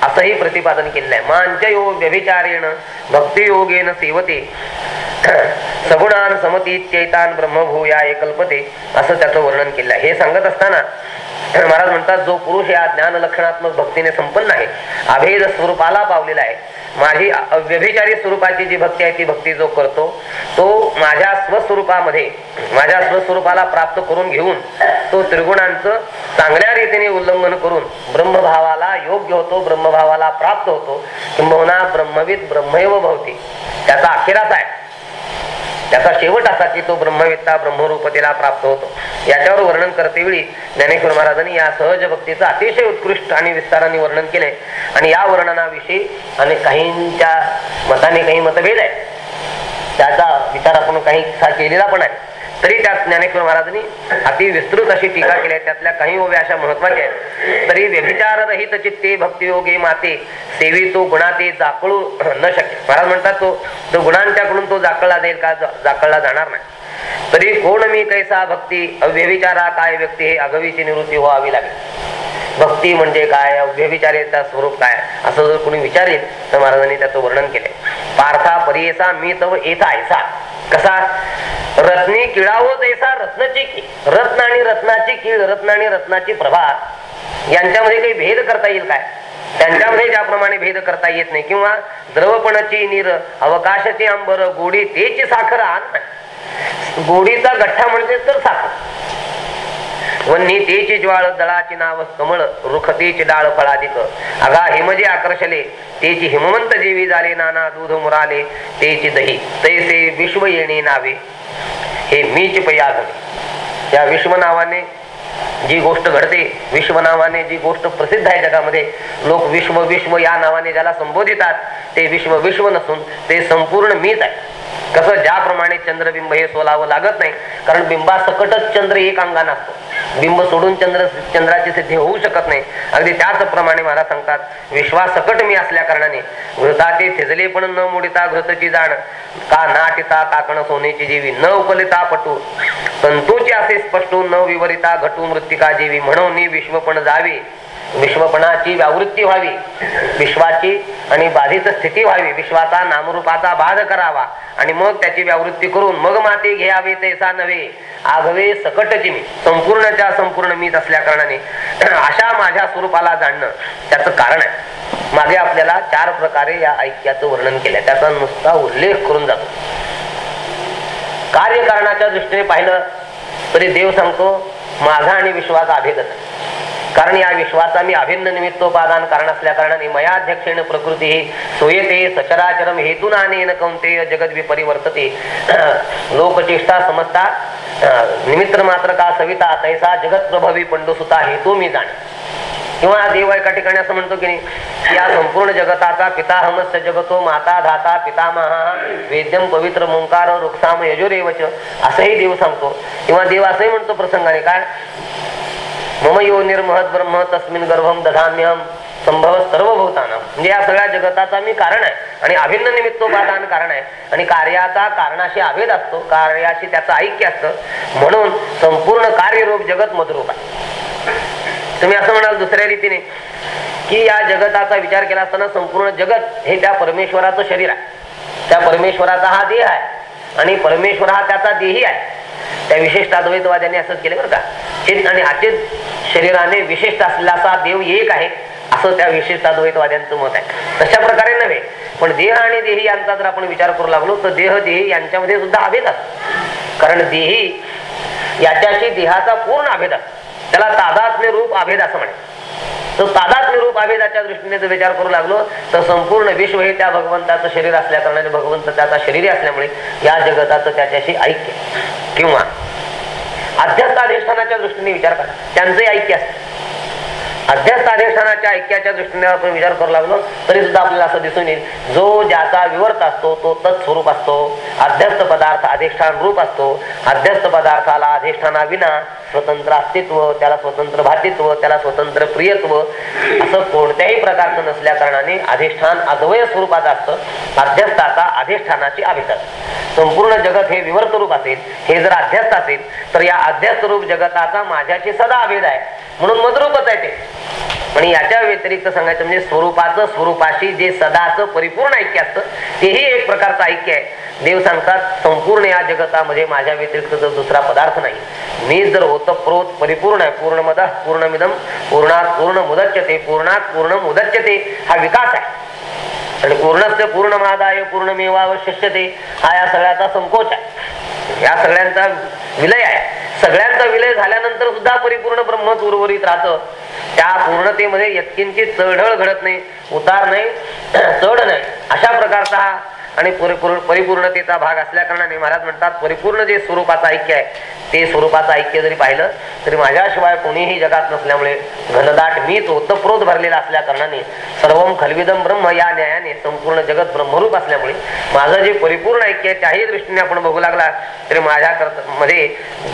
असंही प्रतिपादन केलेलं आहे मांच यो व्यभिचारेण भक्तियोगेन सेवते. सगुणान समतीत्यैतान ब्रह्मभूया कल्पते असं त्याचं वर्णन केलं आहे हे सांगत असताना महाराज म्हणतात जो पुरुष या ज्ञान लक्षणात्मक भक्तीने संपन्न आहे अभेद स्वरूपाला पावलेला आहे. माझी व्यभिचारी स्वरूपाची जी भक्ती आहे ती भक्ती जो करतो तो माझ्या स्वस्वरूपामध्ये माझ्या स्वस्वरूपाला प्राप्त करून घेऊन तो त्रिगुणांचं चांगल्या रीतीने उल्लंघन करून ब्रह्मभावाला योग्य होतो ब्रह्मभावाला प्राप्त होतो किंबहुना ब्रह्मविद ब्रह्मैव भवती. त्याचा अखेराच आहे. त्याचा शेवट असा की तो ब्रह्मवित्ता ब्रह्मरूपतेला प्राप्त होतो. याच्यावर वर्णन करते वेळी ज्ञानेश्वर महाराजांनी या सहज भक्तीचं अतिशय उत्कृष्ट आणि विस्ताराने वर्णन केले. आणि या वर्णनाविषयी आणि काहींच्या मताने काही मतभेद आहे त्याचा विचार आपण काही केलेला पण आहे. तरी त्यात ज्ञानेश्वर महाराजांनी अति विस्तृत अशी टीका केली आहे. त्यातल्या काही ओव्या अशा महत्त्वाच्या आहेत. तरी व्यभिचार रहित चित्ते भक्तियोगे माते सेवी तो गुणाते जाकळू न शक्य. महाराज म्हणतात तो तो गुणांच्याकडून तो जाकळला जाईल का? जाकळला जाणार नाही. तरी कोण मी कैसा भक्ती? अव्यभिचारा काय व्यक्ती? हे अगवीची निवृत्ती व्हावी लागेल. भक्ती म्हणजे काय? व्यभिचारेचा स्वरूप काय? असं जर कोणी विचारेल तर महाराजांनी त्याचं वर्णन केले. पार्था परियसा मी तव येता ऐसा. कसा? रत्नी किळावो जैसा रत्नाची की रत्न आणि रत्नाची कीळ रत्न आणि रत्नाची प्रभा यांच्यामध्ये काही भेद करता येईल काय? त्यांच्यामध्ये ज्याप्रमाणे भेद करता येत नाही. किंवा द्रवपणाची नीर अवकाशाची अंबर गोडी तेची साखर आण नाही. गोडीचा गठ्ठा म्हणजे तर साखर. वन्ही तेची ज्वाळ दळाची नाव कमळ रुखतेची डाळ फळाधिक अगा हिमजे म्हणजे आकर्षले. तेची हिमवंत जीवी झाले नाना दूध मुराले. तेची दही. तैसे विश्व येणे नावे. हे मीच पया घडे या विश्व नावाने जी गोष्ट घडते विश्व नावाने जी गोष्ट प्रसिद्ध आहे जगामध्ये लोक विश्व विश्व या नावाने ज्याला संबोधितात ते विश्व विश्व नसून ते संपूर्ण मीच आहे. कसं ज्याप्रमाणे चंद्रबिंब हे सोलावं लागत नाही कारण बिंबा सकटच चंद्र एक अंगा असतो. बिंब सोडून चंद्र चंद्राची सिद्धी होऊ शकत नाही. अगदी त्याच प्रमाणे महाराज सांगतात विश्वासकट मी असल्या कारणाने घृताचे थिजले पण न मोडिता घृतची जाण. का नाटिता काकण सोनेची जीवी न उपलिता पटू. तंतूचे असे स्पष्ट न विवरिता घटू मृत्तिका जीवी म्हणून विश्व पण जावी. विश्वपणाची व्यावृत्ती व्हावी. विश्वाची आणि बाधित स्थिती व्हावी. विश्वाचा नामरूपाचा बाध करावा. आणि मग त्याची व्यावृत्ती करून मग माते घ्यावे तैसा नव्हे. आघवे सकटची मी संपूर्णच्या संपूर्ण मीच असल्या कारणाने अशा माझ्या स्वरूपाला जाणणं त्याचं कारण आहे. मागे आपल्याला चार प्रकारे या ऐक्याचं वर्णन केलंय. त्याचा नुसता उल्लेख करून जातो. कार्यकारणाच्या दृष्टीने पाहिलं तरी देव सांगतो माझा आणि विश्वाचा अभेदच कारण या विश्वाचा मी अभिन्न निमित्तोपादान कारण असल्या कारणाने मयाध्यक्षेण प्रकृती ही सुयेते सचराचरम हेतून अनेन कौंतेय जगद विपरिवर्तते. लोकचेष्टा समजता निमित्त मात्र का सविता तैसा जगत प्रभावी पंडुसुता हेतू मी जाणे. किंवा देव एका ठिकाणी असं म्हणतो की नाही या संपूर्ण जगताचा पिताहमस्य जगतो माता धाता पितामहा वेद्यम पवित्र मुंकार रुक्साम यजुरेवच असंही देव सांगतो. किंवा देव असंही म्हणतो प्रसंगाने काय मम यो निर्महत ब्रह्म तस्मिन गर्भम दधाम्यम संभव सर्व भूताना म्हणजे या सगळ्या जगताचा मी कारण आहे. आणि अभिन्न निमित्तोपादान कारण आहे. आणि कार्याचा कारणाशी अभेद असतो. कार्याशी त्याचं ऐक्य असतं. म्हणून संपूर्ण कार्यरूप जगत मधरूप आहे. तुम्ही असं म्हणाल दुसऱ्या रीतीने की या जगताचा विचार केला असताना संपूर्ण जगत हे त्या परमेश्वराचं शरीर आहे. त्या परमेश्वराचा हा देह आहे. आणि परमेश्वर हा त्याचा देही आहे. त्या विशिष्ट अद्वैतवाद्यांनी असं केलं बरं का. चित आणि अचित शरीराने विशिष्ट असलेला असा देव एक आहे असं त्या विशिष्ट अद्वैतवाद्यांचं मत आहे. तशा प्रकारे नव्हे पण देह आणि देही यांचा जर आपण विचार करू लागलो तर देह देही यांच्यामध्ये सुद्धा अभेद असतो कारण देही याच्याशी देहाचा पूर्ण अभेद असतो. त्याला तादात्म्य रूप अभेद असं म्हणे तर तादात्म्य रूप अभेदाच्या दृष्टीने जर विचार करू लागलो तर संपूर्ण विश्व हे त्या भगवंताचं शरीर असल्या कारणाने भगवंत त्याचा शरीर असल्यामुळे या जगताचं त्याच्याशी ऐक्य किंवा अध्यस्त अधिष्ठानाच्या दृष्टीने विचार करा. त्यांचंही ऐक्य असतं. अध्यस्त अधिष्ठानाच्या ऐक्याच्या दृष्टीने आपण विचार करू लागलो तरी सुद्धा आपल्याला असं दिसून येईल जो ज्याचा विवर्त असतो तो तत्स्वरूप असतो. अध्यस्त पदार्थ अधिष्ठान रूप असतो. अध्यस्त पदार्थाला अधिष्ठाना विना स्वतंत्र अस्तित्व त्याला स्वतंत्र भातित्व त्याला स्वतंत्र प्रियत्व असं कोणत्याही प्रकारचं नसल्या कारणाने अधिष्ठान अद्वय स्वरूपात असतं. अध्यस्थाचा अधिष्ठानाची अभिषेक संपूर्ण जगत हे विवर्त रूप असेल हे जर अध्यस्त असेल तर या अध्यस्त रूप जगताचा माझ्याशी सदा अभेद आहे. म्हणून मदरूपच आहे ते. आणि याच्या व्यतिरिक्त सांगायचं म्हणजे स्वरूपाचं स्वरूपाशी जे सदाचं परिपूर्ण ऐक्य असतं तेही एक प्रकारचं ऐक्य आहे. देव सांगतात संपूर्ण या जगतामध्ये माझ्या व्यतिरिक्त जर दुसरा पदार्थ नाही. मी जर होत प्रोत परिपूर्ण आहे पूर्ण मद पूर्णमिदम पूर्णात पूर्ण मुदच्यते पूर्णात पूर्ण मुदच्यते हा विकास. आहे आणि पूर्णस्य पूर्णमादाय पूर्णमेवावशिष्यते हा या सगळ्याचा संकोच आहे. या सगळ्यांचा विलय आहे. सगळ्यांचा विलय झाल्यानंतर सुद्धा परिपूर्ण ब्रह्मच उर्वरित राहतं. त्या पूर्णतेमध्ये यत्किंची चढळ घडत नाही उतार नाही चढ नाही. अशा प्रकारचा हा आणि परिपूर्ण परिपूर्णतेचा भाग असल्या कारणाने महाराज म्हणतात परिपूर्ण जे स्वरूपाचं ऐक्य आहे ते स्वरूपाचं ऐक्य जरी पाहिलं तरी माझ्याशिवाय कोणीही जगात नसल्यामुळे घनदाट मीच ओतप्रोत भरलेला असल्या कारणाने सर्वम खलविदम ब्रह्म या न्यायाने संपूर्ण जगत ब्रह्मरूप असल्यामुळे माझं जे परिपूर्ण ऐक्य आहे त्याही दृष्टीने आपण बघू लागला तरी माझ्या मध्ये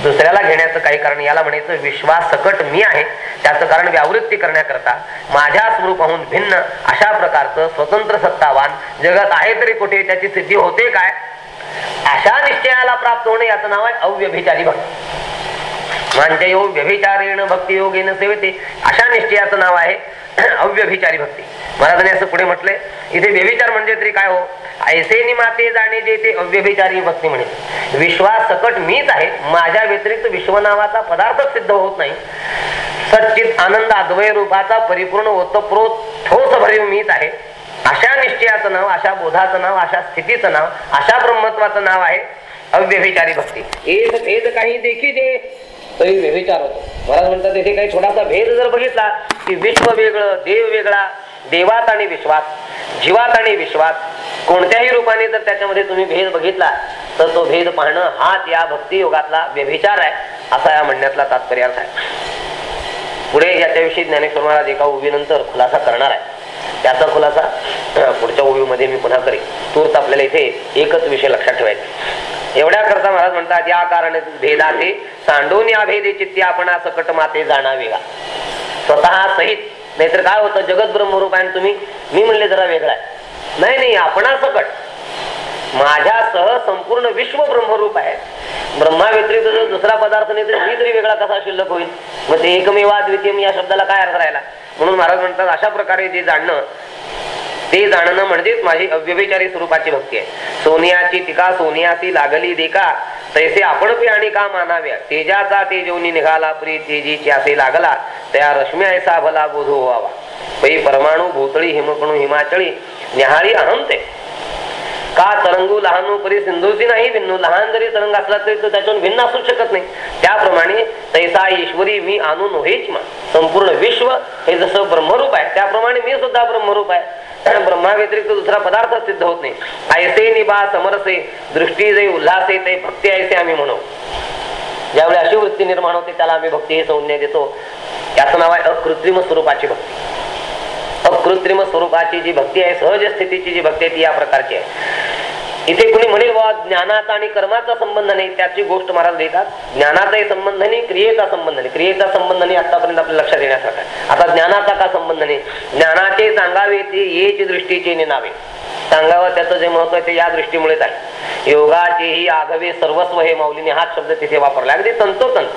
दुसऱ्याला घेण्याचं काही कारण याला म्हणायचं विश्वास सकट मी आहे. त्याचं कारण व्यावृत्ती करण्याकरता माझ्या स्वरूपाहून भिन्न अशा प्रकारचं स्वतंत्र सत्तावान जगत आहे तरी कुठे त्याची सिद्धी होते काय? अशा निश्चयाला प्राप्त होणे याचं नाव आहे अव्यभिचारी भक्ती. म्हणजे योग व्यभिचारेण भक्ती योगेन सेवते अशा निश्चयाचं नाव आहे अव्यभिचारी भक्ती. महाराजांनी असं पुढे म्हटलंय इथे व्यभिचार म्हणजे तरी काय हो? ऐसे निमाते जाणे जे ते अव्यभिचारी भक्ती म्हणे. विश्वास सकट मीच आहे माझ्या व्यतिरिक्त विश्व नावाचा पदार्थच सिद्ध होत नाही. सच्चित आनंद अद्वय रूपाचा परिपूर्ण ओतप्रोत ठोस भरीव मीच आहे. अशा निश्चयाचं नाव अशा बोधाचं नाव अशा स्थितीचं नाव अशा ब्रह्मत्वाचं नाव आहे अव्यभिचारी भक्ती. एक भेद काही देखी दे तरी व्यभिचार होतो. महाराज म्हणतात तिथे काही थोडासा भेद जर बघितला की विश्व वेगळं देव वेगळा देवात आणि विश्वात जीवात आणि विश्वात कोणत्याही रूपाने जर त्याच्यामध्ये तुम्ही भेद बघितला तर तो भेद पाहणं हाच या भक्ती योगातला व्यभिचार आहे असा या म्हणण्यातला तात्पर्य अर्थ आहे. पुढे याच्याविषयी ज्ञानेश्वर महाराज एका उभीनंतर खुलासा करणार आहे त्याचा खुलासा पुढच्या ओळीमध्ये मी पुन्हा करेन. तूर्त आपल्याला इथे एकच विषय लक्षात ठेवायचा एवढ्या करता महाराज म्हणतात या कारण भेदाचे सांडून या भेदे चित्ती आपण सकट माते जाणावे का? स्वतः सहित नाहीतर काय होतं जगत ब्रह्मरूप आहे आणि तुम्ही मी म्हणले जरा वेगळा आहे. नाही नाही आपणा सकट. माझ्यासह संपूर्ण विश्व ब्रह्मरूप आहे. ब्रह्मा व्यतिरिक्त जर दुसरा पदार्थ नाही तर मी तरी वेगळा कसा शिल्लक होईल मग ते एकमेवा द्वितीयम या शब्दाला काय अर्थ राहिला? म्हणून महाराज म्हणतात अशा प्रकारे जे जाणणं ते जाणणं म्हणजेच माझी अव्यभिचारी स्वरूपाची भक्ती आहे. सोनियाची टीका सोनियाची लागली देखा तैसे आपण पी आणि का मानाव्या? तेजाचा तेजोनी निघाला प्री तेजीची असे लागला त्या रश्मी ऐसा भला बोधो व्हावा. पै परमाणू भूतळी हिमकणू हिमाचळी न्याहाळी अहम ते का तरंगू लहानू परी सिंधूची नाही भिन्नू लहान जरी तरंग असला तरी तो त्याच्यावर भिन्न असू शकत नाही. त्याप्रमाणे तैसा ईश्वरी मी आणून होईच मा संपूर्ण विश्व हे जसं ब्रह्मरूप आहे त्याप्रमाणे मी सुद्धा ब्रह्मरूप आहे. ब्रह्मा व्यतिरिक्त दुसरा पदार्थ सिद्ध होत नाही. ऐसे निबा समरसे दृष्टी जे उल्हासे ते भक्ती ऐसे आम्ही म्हणू. ज्यावेळी अशी वृत्ती निर्माण होते त्याला आम्ही भक्ती हे संज्ञा देतो. याचं नाव आहे अकृत्रिम स्वरूपाची भक्ती. अकृत्रिम स्वरूपाची जी भक्ती आहे सहज स्थितीची जी भक्ती आहे ती या प्रकारची आहे. इथे कुणी म्हणेल वा ज्ञानाचा आणि कर्माचा संबंध नाही. त्याची गोष्ट महाराज लिहितात. ज्ञानाचाही संबंध नाही क्रियेचा संबंध नाही. क्रियेचा संबंध नाही आतापर्यंत आपल्या लक्षात येण्यासारखा आता ज्ञानाचा का संबंध नाही? ज्ञानाचे सांगावे ते येच दृष्टीचे नावे. सांगावं त्याचं जे महत्त्व आहे ते या दृष्टीमुळेच आहे. योगाचेही आगवे सर्वस्व हे माऊलीने हाच शब्द तिथे वापरला. अगदी तंतोतंत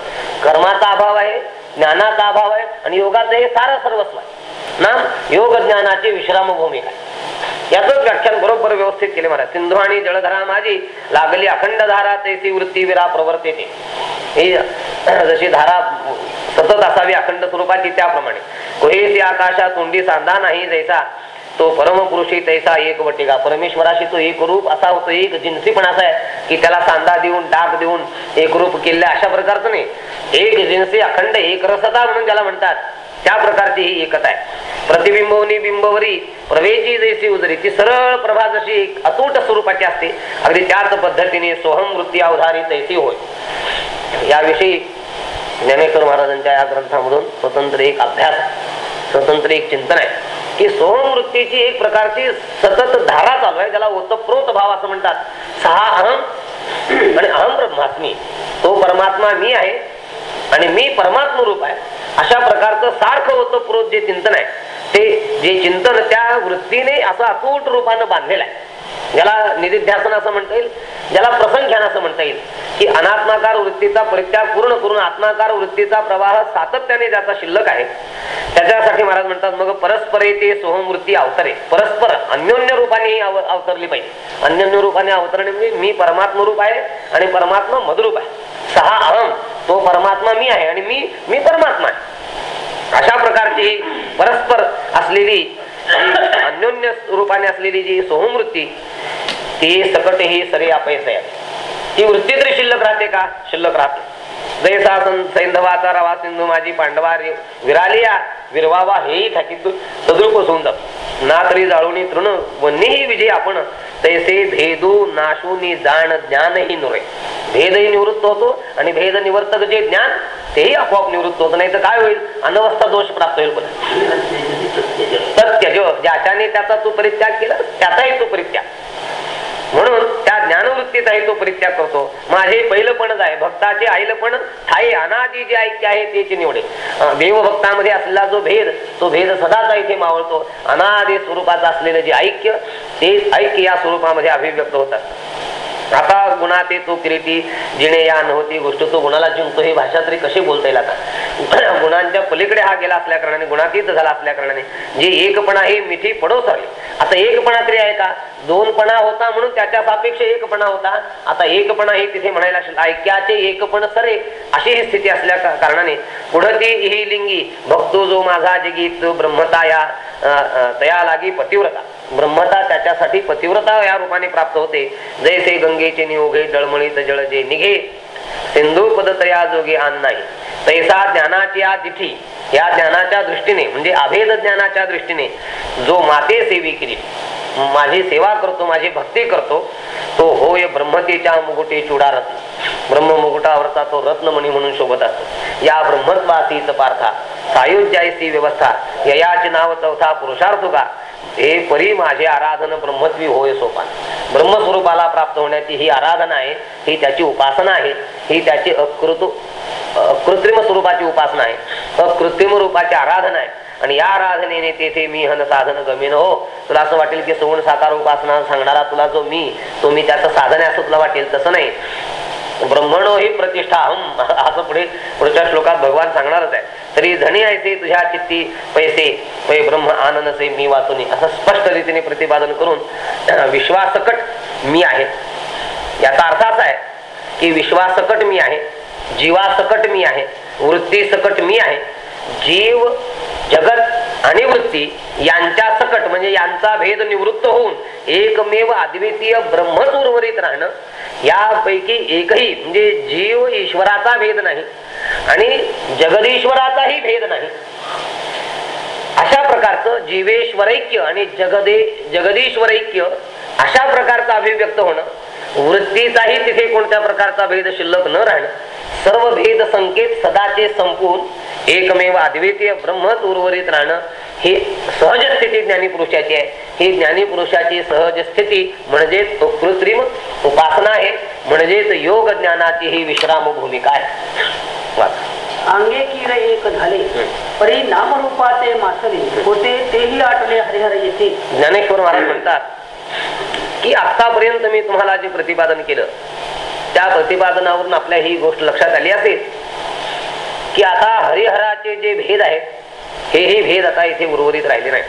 कर्माचा अभाव आहे ज्ञानाचा अभाव आहे आणि योगाचं हे सारं सर्वस्व आहे. ना? योग ज्ञानाची विश्राम आहे याच व्याख्यान बरोबर व्यवस्थित केले महाराज सिंधू आणि जळधरा माझी लागली अखंड धारा तैसी वृत्ती विरा प्रवर्ते जशी धारा सतत असावी अखंड स्वरूपाची त्याप्रमाणे. कोहेसी आकाशात तोंडी सांधा नाही जैसा तो परमपुरुषी तैसा एक वटिका. परमेश्वराशी तो एक रूप असा होतो एक जिन्सी पण असा आहे की त्याला सांधा देऊन डाग देऊन एक रूप केले अशा प्रकारचं नाही. एक जिन्सी अखंड एक रसता म्हणून ज्याला म्हणतात. त्या प्रकारची ही एकता आहे. प्रतिबिंबवनी बिंबवरी प्रवेशी जैसी उजरी ती सरळ प्रभा जशी एक अतूट स्वरूपाची असते. अगदी त्याच पद्धतीने सोहम वृत्ती अवधारी तैसी होय. याविषयी ज्ञानेश्वर महाराजांच्या या ग्रंथामधून स्वतंत्र एक अभ्यास स्वतंत्र एक चिंतन आहे. की सोहमवृत्तीची एक प्रकारची सतत धारा चालू आहे त्याला ओतप्रोत भाव असं म्हणतात. सहा अहम आणि अहम ब्रह्मात्मी तो परमात्मा मी आहे आणि मी परमात्म रूप आहे. अशा प्रकारचं सारखं ओतप्रोत जे चिंतन आहे ते जे चिंतन त्या वृत्तीने असं अतूट रूपानं बांधलेलं आहे. ज्याला निधिध्यासन असं म्हणता येईल ज्याला प्रसंख्यान असं म्हणता येईल की अनात्माकार वृत्तीचा परित्याग पूर्ण करून आत्माकार वृत्तीचा प्रवाह सातत्याने ज्याचा शिल्लक आहे त्याच्यासाठी महाराज म्हणतात मग परस्पर ते सोहमवृत्ती अवतरे. परस्पर अन्योन्य रूपाने ही अव- अवतरली पाहिजे. अन्योन्य रूपाने अवतरणे म्हणजे मी परमात्म रूप आहे आणि परमात्मा मधुरूप आहे. सहा अहम. तो परमात्मा मी आहे आणि मी मी परमात्मा आहे. अशा प्रकारची परस्पर असलेली अन्योन्य रूपाने असलेली जी सोहमवृत्ती ती सकट ही सरे अपयस आहे. ती वृत्ती तरी शिल्लक राहते का? शिल्लक राहते. जैसा सैंधवाचा रवा सिंधू माझी पांडवा विरालिया विरवावा हेही ठाकी तद्रुप होऊन जातो. ना तरी जाळूनी तृण वन्नीही विजय आपण. तैसे भेदू नाशूनी जाण ज्ञानही नुरे भेदही निवृत्त होतो आणि भेद निवर्तक जे ज्ञान तेही आपोआप निवृत्त होत. नाही तर काय होईल? अनवस्था दोष प्राप्त होईल पण सत्यज ज्याच्याने त्याचा तू परित्याग केला त्याचाही तो परित्याग म्हणून त्या ज्ञानवृत्तीचाही तो परित्याग करतो. माझे पहिलंपणच आहे भक्ताचे आईलपण ठाई अनादी जे ऐक्य आहे त्याची निवडे. देवभक्तामध्ये असलेला जो भेद तो भेद सदाचा इथे मावळतो. अनादी स्वरूपाचं असलेलं जे ऐक्य ते ऐक्य या स्वरूपामध्ये अभिव्यक्त होतात. आता ते तो किरीटी जिणे या नव्हती गोष्ट तो गुणाला जिंकतो ही भाषा तरी कशी बोलता येईल आता? गुणांच्या पलीकडे हा गेला असल्या कारणाने गुणातीत झाला असल्या कारणाने जे एकपणा हे मिठी पडो सरले आता एकपणा तरी आहे का? दोनपणा होता म्हणून त्याच्या सापेक्ष एकपणा होता. आता एकपणा हे तिथे म्हणायला ऐक्याचे एकपण सरे अशी ही स्थिती असल्या कारणाने पुढे ती ही लिंगी भक्तो जो माझा जगीत ब्रह्मता या तया लागी पतिव्रता. ब्रह्मता त्याच्यासाठी पतिव्रता या रूपाने प्राप्त होते. जैसे गंगेचे नियोगे जळमळीत जळ जे निघे. सिंधू पद तया जोगे आन नाही. तैसा ज्ञानाची या तिथी या ज्ञानाच्या दृष्टीने म्हणजे अभेद ज्ञानाच्या दृष्टीने जो माते सेवी केली माझी सेवा करतो माझी भक्ती करतो तो होय ब्रह्मतेच्या मुकुटे चुडा रत्न ब्रह्म मुकुटावरचा तो रत्नमणी म्हणून शोभत असतो. या ब्रह्मत्वासीच पार्था सायुज्यायसी व्यवस्था ययाचे नाव चौथा पुरुषार्थ का हे परी माझे आराधन ब्रह्मत्वी होय सोपान. ब्रह्मस्वरूपाला प्राप्त होण्याची ही आराधना आहे ही त्याची उपासना आहे. ही त्याची अकृत कृत्रिम स्वरूपाची उपासना आहे. अकृत्रिम रूपाची आराधना आहे. आणि या आराधनेने तेथे मी हन साधन गमेन हो. तुला असं वाटेल की सगुण साकार उपासना सांगणारा तुला जो मी तो मी त्याचं साधन आहे असं तुला वाटेल तसं नाही. ब्रह्मणो ही प्रतिष्ठा हम असं पुढे पुढच्या श्लोकात भगवान सांगणारच आहे. तरी धनी ऐसे तुझ्या चित्ती पैसे पै ब्रह्म आनंद से मी वाचून असं स्पष्ट रीतीने प्रतिपादन करून विश्वासकट मी आहे. याचा अर्थ असा आहे की विश्वासकट मी आहे जीवासकट मी आहे वृत्ती सकट मी आहे. जीव जगत आणि वृत्ती यांच्या सकट म्हणजे यांचा भेद निवृत्त होऊन एकमेव अद्वितीय ब्रह्मच उर्वरित राहणं यापैकी एकही म्हणजे जीव ईश्वराचा भेद नाही आणि जगदीश्वराचाही भेद नाही. अशा प्रकारचं जीवेश्वरैक्य आणि जगदे जगदीश्वरैक्य अशा प्रकारचं अभिव्यक्त होणं वृत्तीचाही तिथे कोणत्या प्रकारचा भेद शिल्लक न राहणं सर्व भेद संकेत सदाचे संपून एकमेव अद्वितीय ब्रह्मच उर्वरित राहणं हे सहज स्थिती ज्ञानी पुरुषाची आहे. ही ज्ञानी पुरुषाची सहज स्थिती म्हणजेच कृत्रिम उपासना आहे म्हणजेच योग ज्ञानाची ही विश्राम भूमिका आहे अंगे किर एक झाले परी नामरूपाचे मासरे होते तेही आटले हरिहर येथे. ज्ञानेश्वर महाराज म्हणतात की आतापर्यंत मी तुम्हाला जे प्रतिपादन केलं त्या प्रतिपादनावरून आपल्या ही गोष्ट लक्षात आली असेल की आता हरिहराचे जे भेद आहेत हेही भेद आता इथे उर्वरित राहिले नाही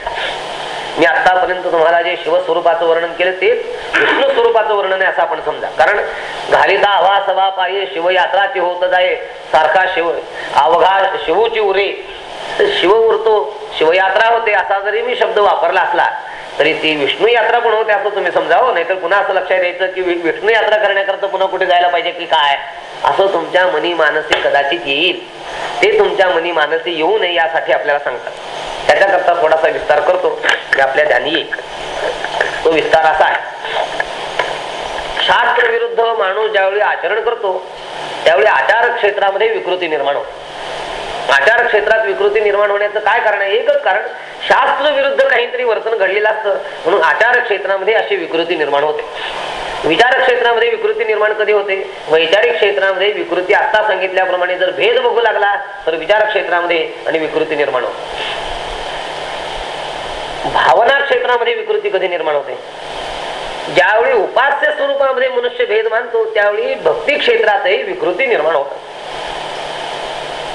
मी आतापर्यंत तुम्हाला जे शिवस्वरूपाचं वर्णन केलं तेच विष्णू स्वरूपाचं वर्णन आहे असं आपण समजा. कारण घालिता हवा सभा पाये शिवयात्राची होत जाय सारखा शिव अवघा शिवची उरे. तर शिव उरतो. शिवयात्रा होते असा जरी मी शब्द वापरला असला तरी ती विष्णू यात्रा पण होते असं तुम्ही समजावं? नाहीतर पुन्हा असं लक्षात यायचं की विष्णू यात्रा करण्याकरता पुन्हा कुठे जायला पाहिजे की काय? असं तुमच्या मनी मानसी कदाचित येईल. ते तुमच्या मनी मानसी येऊ नये यासाठी आपल्याला सांगतात. त्याच्याकरता थोडासा विस्तार करतो. की आपल्या ध्यानी येईल तो विस्तार असा आहे. शास्त्र विरुद्ध माणूस ज्यावेळी आचरण करतो त्यावेळी आचार क्षेत्रामध्ये विकृती निर्माण होते. आचार क्षेत्रात विकृती निर्माण होण्याचं काय कारण आहे? एकच कारण शास्त्र विरुद्ध काहीतरी वर्तन घडलेलं असतं म्हणून आचार क्षेत्रामध्ये अशी विकृती निर्माण होते. विचार क्षेत्रामध्ये विकृती निर्माण कधी होते? वैचारिक क्षेत्रामध्ये विकृती आता सांगितल्याप्रमाणे जर भेद बघू लागला तर विचार क्षेत्रामध्ये आणि विकृती निर्माण होते. भावना क्षेत्रामध्ये विकृती कधी निर्माण होते? ज्यावेळी उपास्य स्वरूपामध्ये मनुष्य भेद मानतो त्यावेळी भक्ती क्षेत्रातही विकृती निर्माण होतात.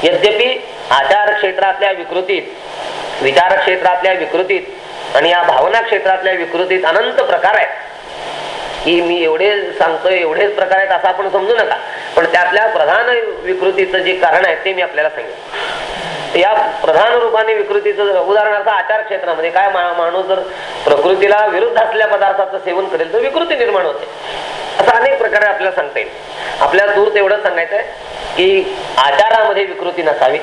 यद्यपि आचार क्षेत्रातल्या विकृतीत विचार क्षेत्रातल्या विकृतीत आणि या भावना क्षेत्रातल्या विकृतीत अनंत प्रकार आहेत. की मी एवढे सांगतोय एवढेच प्रकार आहेत असं आपण समजू नका. पण त्यातल्या प्रधान विकृतीचं जे कारण आहे ते मी आपल्याला सांगेन. या प्रधान रूपाने विकृतीचं उदाहरणार्थ आचार क्षेत्रामध्ये काय मा- माणूस जर प्रकृतीला विरुद्ध असलेल्या पदार्थाचं सेवन करेल तर विकृती निर्माण होते. असं अनेक प्रकारे आपल्याला सांगता येईल. आपल्याला दूर तेवढंच सांगायचं आहे की आचारामध्ये विकृती नसावी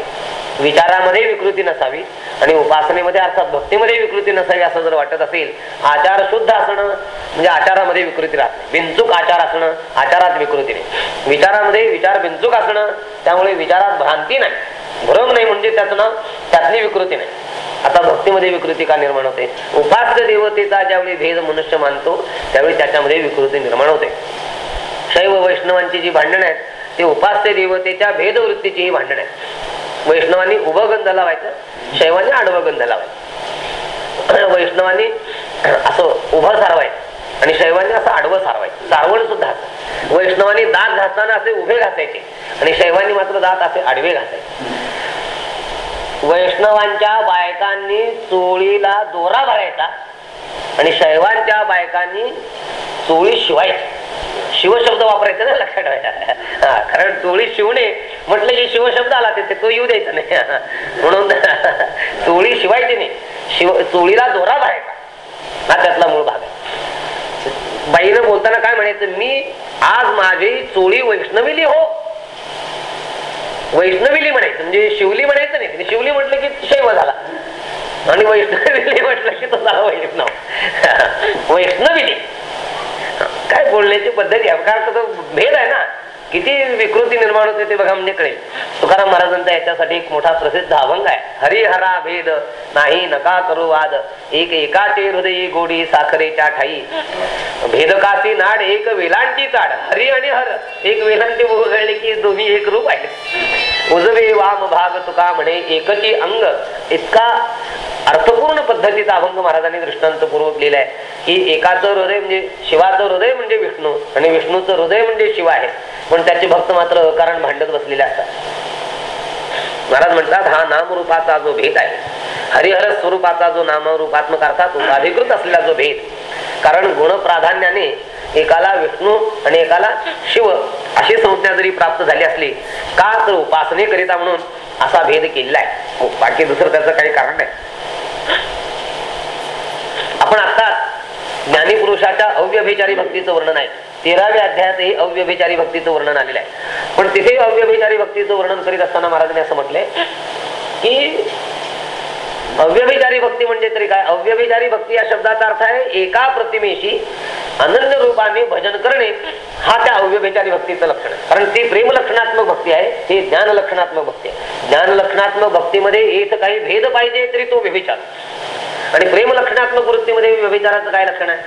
विचारामध्ये विकृती नसावी आणि उपासनेमध्ये अर्थात भक्तीमध्ये विकृती नसावी असं जर वाटत असेल आचार शुद्ध असणं म्हणजे आचारामध्ये विकृती राहत बिंचूक बिनचूक आचार असणं आचारात विकृती नाही. विचारामध्ये विचार बिनचूक असणं त्यामुळे विचारात भ्रांती नाही. भ्रम नाही म्हणजे त्याचं नाव त्यातली विकृती नाही. आता भक्तीमध्ये विकृती का निर्माण होते? उपास्य देवतेचा ज्यावेळी भेद मनुष्य मानतो त्यावेळी त्याच्यामध्ये विकृती निर्माण होते. शैव वैष्णवांची जी भांडणं आहेत ते उपास्य देवतेच्या भेदवृत्तीची ही भांडण आहेत. वैष्णवांनी उभं गंध लावायचं शैवाने आडवं गंध लावायचं. वैष्णवांनी असं उभं सारवायचं आणि शैवानी असं आडवं सारवायचं. सारवण सुद्धा वैष्णवाने दात घासताना असे उभे घासायचे आणि शैवानी मात्र दात असे आडवे घासायचे. वैष्णवांच्या बायकांनी चोळीला दोरा भरायचा आणि शैवांच्या बायकांनी चोळी शिवायची. शिवशब्द वापरायचा ना लक्षात ठेवायचा. हा, कारण चोळी शिवणे म्हटलं की शिवशब्द आला तिथे तो येऊ द्यायचा नाही. म्हणून चोळी शिवायची नाही. शिव चोळीला दोरा भरायचा. हा त्यातला मूळ भाग आहे. बाईनं बोलताना काय म्हणायचं? मी आज माझी चोळी वैष्णवीली हो. वैष्णवीली म्हणायचं म्हणजे शिवली म्हणायचं नाही तिने शिवली म्हटलं की शैव झाला. आणि वैष्णवीली म्हटलं की तो झाला वैष्णव. वैष्णवीली. काय बोलण्याची पद्धती आहे? कारण तो भेद आहे ना. किती विकृती निर्माण होते ते बघा म्हणजे कळेल तुकाराम महाराजांचा याच्यासाठी एक मोठा प्रसिद्ध अभंग आहे. हरिहरा भेद नाही नका करू वाद. एक एकाचे हृदय गोडी साखरेच्या ठाई. भेदकाची नाड एक वेलांटी चाड. हरी आणि हर एक वेलांटी बोलले की दोन्ही एक रूप आहे उजवे वाम भाग तुका म्हणे एकची अंग. इतका अर्थपूर्ण पद्धतीचा अभंग महाराजांनी दृष्टांतपूर्वक लिहिलाय. की एकाचं हृदय म्हणजे शिवाचं हृदय म्हणजे विष्णू आणि विष्णूचं हृदय म्हणजे शिव आहे. पण त्याचे भक्त मात्र कारण भांडत बसलेले असतात. महाराज म्हणतात हा नामरूपाचा जो भेद आहे हरिहर स्वरूपाचा जो नामरूपात्मक अर्थात अधिकृत असलेला जो भेद कारण गुण प्राधान्याने एकाला विष्णू आणि एकाला शिव अशी संज्ञा जरी प्राप्त झाली असली का तर उपासनेकरिता म्हणून असा भेद केलेला आहे. हो, बाकी दुसरं त्याचं काही कारण नाही. आपण आता ज्ञानीपुरुषाच्या अव्यभिचारी भक्तीचं वर्णन आहे. तेराव्या अध्यायातही अव्यभिचारी भक्तीचं वर्णन आलेलं आहे. पण तिथे अव्यभिचारी भक्तीचं वर्णन करीत असताना महाराजांनी असं म्हटलंय की अव्यभिचारी भक्ती म्हणजे तरी काय? अव्यभिचारी भक्ती या शब्दाचा अर्थ आहे एका प्रतिमेशी अनन्य रूपाने भजन करणे. हा त्या अव्यभिचारी भक्तीचं लक्षण आहे. कारण ती प्रेम लक्षणात्मक भक्ती आहे ती ज्ञान लक्षणात्मक भक्ती आहे. ज्ञान लक्षणात्मक भक्तीमध्ये एक काही भेद पाहिजे तरी तो व्यभिचार. आणि प्रेम लक्षणात्मक वृत्तीमध्ये व्यभिचाराचं काय लक्षण आहे?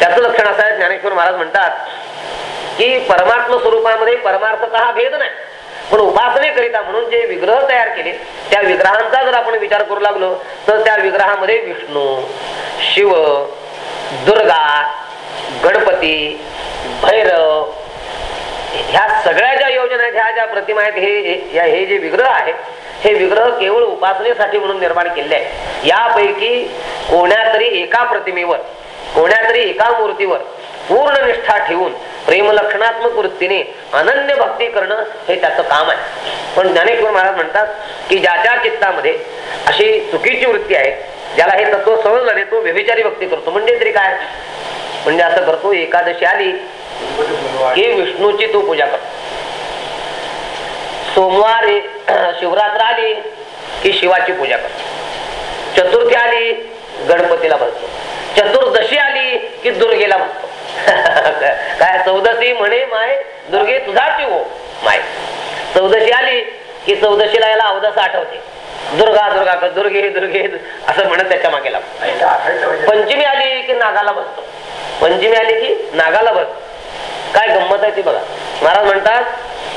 त्याचं लक्षण असं आहे ज्ञानेश्वर महाराज म्हणतात की परमात्म स्वरूपामध्ये परमार्थतः भेद नाही. पण उपासनेकरिता म्हणून जे विग्रह तयार केले त्या विग्रहांचा जर आपण विचार करू लागलो तर त्या विग्रहामध्ये विष्णू शिव दुर्गा गणपती भैरव ह्या सगळ्या ज्या योजना आहेत ह्या ज्या प्रतिमा आहेत हे हे- या- हे जे विग्रह आहेत हे विग्रह केवळ उपासनेसाठी म्हणून निर्माण केले आहे यापैकी कोण्यातरी एका प्रतिमेवर कोण्यातरी एका मूर्तीवर पूर्ण निष्ठा ठेवून प्रेम लक्षणात्मक वृत्तीने अनन्य भक्ती करणं हे त्याचं काम आहे. पण ज्ञानेश्वर महाराज म्हणतात की ज्याच्या चित्तामध्ये अशी चुकीची वृत्ती आहे ज्याला हे तत्व सहज झाले तो व्यभिचारी भक्ती करतो. म्हणजे तरी काय? म्हणजे असं करतो एकादशी आली की विष्णूची तो पूजा करतो सोमवार शिवरात्र आली की शिवाची पूजा करतो चतुर्थी आली गणपतीला भरतो चतुर्दशी आली की दुर्गेला म्हणतो काय चौदशी म्हणे माय दुर्गे तुझाची हो माय. चौदशी आली की चौदशीला याला अवदस आठवते. दुर्गा दुर्गा क- दुर्गे दुर्गे असं म्हणत त्याच्यामागे लागतो पंचमी आली की नागाला बसतो. पंचमी आली की नागाला बसतो काय गंमत आहे ती बघा. महाराज म्हणतात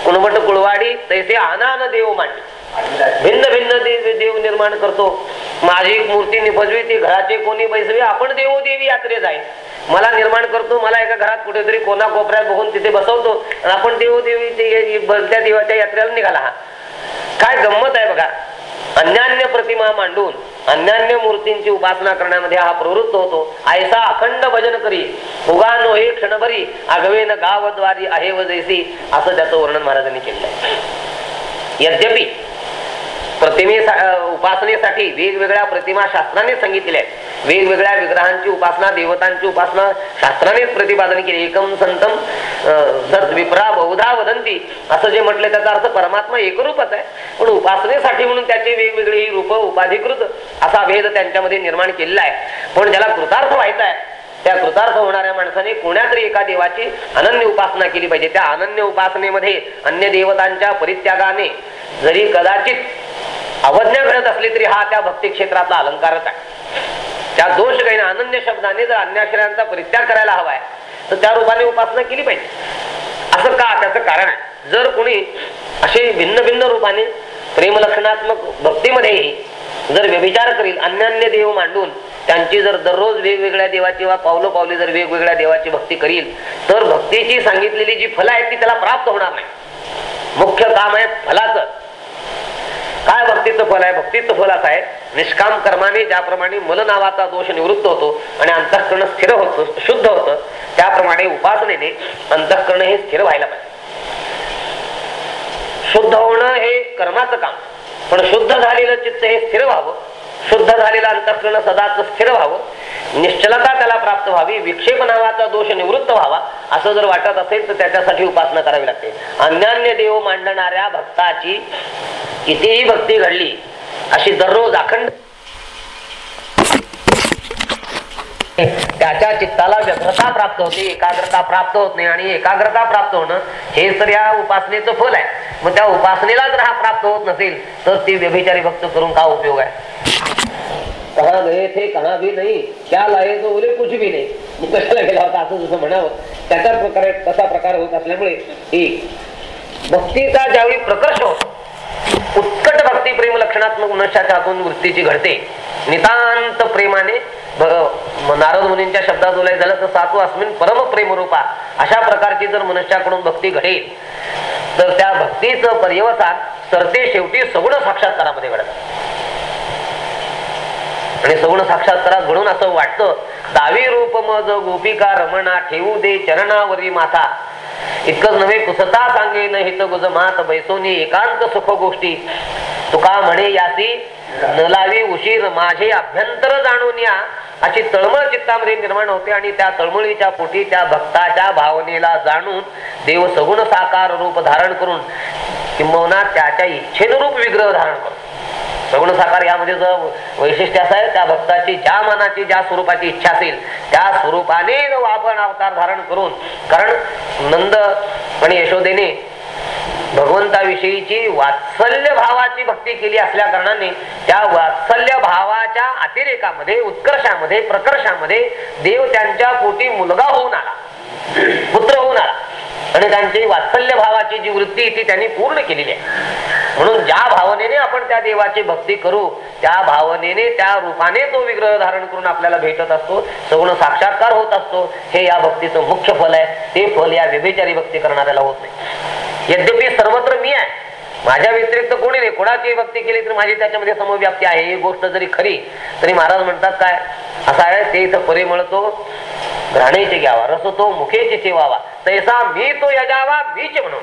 कुणबट कुळवाडी तैसे आनान देव मांडली भिन्न भिन्न देव देव निर्माण करतो. माझी एक मूर्ती निपजवी ती घराचे कोणी बैसवी आपण देवो देवी यात्रे जाईल मला निर्माण करतो मला एका घरात कुठेतरी कोणा कोपऱ्यात बघून तिथे बसवतो आणि आपण देवो देवी त्या देवाच्या यात्रेला निघाला हा. काय गंमत आहे बघा. अन्यान्य प्रतिमा मांडून अन्यान्य मूर्तींची उपासना करण्यामध्ये हा प्रवृत्त होतो. ऐसा अखंड भजन करी उगानो हे क्षणभरी आगवेन गावद्वारी आहे व जैसी असं त्याचं वर्णन महाराजांनी केलं आहे. यद्यपि प्रतिमे उपासनेसाठी वेगवेगळ्या प्रतिमा शास्त्राने सांगितल्या आहेत. वेगवेगळ्या विग्रहांची उपासना देवतांची उपासना शास्त्रानेच प्रतिपादन केली. एकम संतम सत विप्रा बहुधा वदंती. असं जे म्हटलं त्याचा अर्थ परमात्मा एकरूपच आहे. पण उपासनेसाठी म्हणून त्याचे वेगवेगळे रूप उपाधिकृत असा भेद त्यांच्यामध्ये निर्माण केलेला आहे. पण ज्याला कृतार्थ व्हायचा आहे त्या कृतार्थ होणाऱ्या माणसाने कोण्या तरी एका देवाची अनन्य उपासना केली पाहिजे. त्या अनन्य उपासनेमध्ये अन्य देवतांच्या परित्यागाने जरी कदाचित अवज्ञा करत असली तरी हा त्या भक्ती क्षेत्रातला अलंकारच आहे. त्या दोष काही अनन्य शब्दाने जर अन्याश्रयांचा परित्याग करायला हवाय तर त्या रूपाने उपासना केली पाहिजे. असं का? त्याचं कारण आहे. जर कोणी असे भिन्न भिन्न रूपाने प्रेमलक्षणात्मक भक्तीमध्येही जर व्यभिचार करील अन्यान्य देव मांडून त्यांची जर दररोज वेगवेगळ्या देवाची वा पावलो पावली जर वेगवेगळ्या देवाची भक्ती करील तर भक्तीची सांगितलेली जी फलं आहेत ती त्याला प्राप्त होणार नाही. मुख्य काम आहे फलाचं. काय भक्तीचं फल आहे? भक्तीचं फल असं आहे निष्काम कर्माने ज्याप्रमाणे मल नावाचा दोष निवृत्त होतो आणि अंतःकरण स्थिर होतं शुद्ध होतं त्याप्रमाणे उपासनेने अंतःकरण हे स्थिर व्हायला पाहिजे. शुद्ध होणं हे कर्माचं काम पण शुद्ध झालेलं चित्त हे स्थिर व्हावं. शुद्ध झालेलं अंतःकरण सदाच स्थिर व्हावं. निश्चलता त्याला प्राप्त व्हावी. विक्षेप नावाचा दोष निवृत्त व्हावा. असं जर वाटत असेल तर त्याच्यासाठी उपासना करावी लागते. अन्यान्य देव मांडणाऱ्या भक्ताची कितीही भक्ती घडली अशी दररोज अखंड त्याच्या चित्ताला व्यग्रता प्राप्त होते एकाग्रता प्राप्त होत नाही आणि एकाग्रता प्राप्त होणं हे तर या उपासनेचं फल आहे. मग त्या उपासनेला जर हा प्राप्त होत नसेल तर ती व्यभिचारी भक्त करून का उपयोग आहे? कहा गए थे कहा भी नाही क्या लाये तो बोले कुछ भी नाही. मग कशाला गेला होता असं जसं म्हणावं. त्याचा प्रकारे तसा प्रकार होत असल्यामुळे एक भक्तीचा ज्यावेळी प्रकर्ष होतो उत्कट भक्ती प्रेम लक्षणात्मक मनुष्याच्या हातून वृत्तीची घडते. नितांत प्रेमाने नारद मुनींच्या शब्दात बोलायचं झालं तर सातू अस्मिन परम प्रेम रूपा अशा प्रकारची जर मनुष्याकडून भक्ती घडेल तर त्या भक्तीचं पर्यवसान सरते शेवटी सगुण साक्षात्कारामध्ये घडत. आणि सगुण साक्षात्कारात घडून असं वाटतं दावी रूप मज गोपिका रमणा ठेवू दे चरणावरी माथा. इतकंच नव्हे कुसता सांगेन हित गुज मात बैसोनी एकांत सुख गोष्टी. तुका म्हणे यासी न लावी उशीर माझे अभ्यंतर जाणून या. अशी तळमळ चित्तामध्ये निर्माण होते आणि त्या तळमळीच्या पोटी त्या भक्ताच्या भावनेला जाणून देव सगुण साकार रूप धारण करून किंबहुना त्याच्या इच्छेनुरूप विग्रह धारण करतो. सगुण साकार यामध्ये जर वैशिष्ट्य असं आहे त्या भक्ताची ज्या मनाची ज्या स्वरूपाची इच्छा असेल त्या स्वरूपाने आपण अवतार धारण करून कारण नंद आणि यशोदेने भगवंताविषयीची वात्सल्य भावाची भक्ती केली असल्या कारणाने त्या वात्सल्य भावाच्या अतिरेकामध्ये उत्कर्षामध्ये प्रकर्षामध्ये देव त्यांच्या पोटी मुलगा होऊन आला पुत्र होऊन आला. आणि त्यांची वात्सल्य भावाची जी वृत्ती ती त्यांनी पूर्ण केलेली आहे. म्हणून ज्या भावनेने आपण त्या देवाची भक्ती करू त्या भावनेने त्या रूपाने तो विग्रह धारण करून आपल्याला भेटत असतो सगुण साक्षात्कार होत असतो हे या भक्तीचं मुख्य फल आहे. ते फल या व्यभिचारी भक्ती करणाऱ्याला होत नाही. यद्यपि सर्वत्र मी आहे माझ्या व्यतिरिक्त कोणी नाही. कोणाची भक्ती केली तर माझी त्याच्यामध्ये समव्याप्ती आहे. ही गोष्ट जरी खरी तरी महाराज म्हणतात काय? असा आहे ते इथं परी म्हणतो घराणेचे घ्यावा रस तो मुखेचे ठेवावा. तैसा मी तो यजावा मीच म्हणून.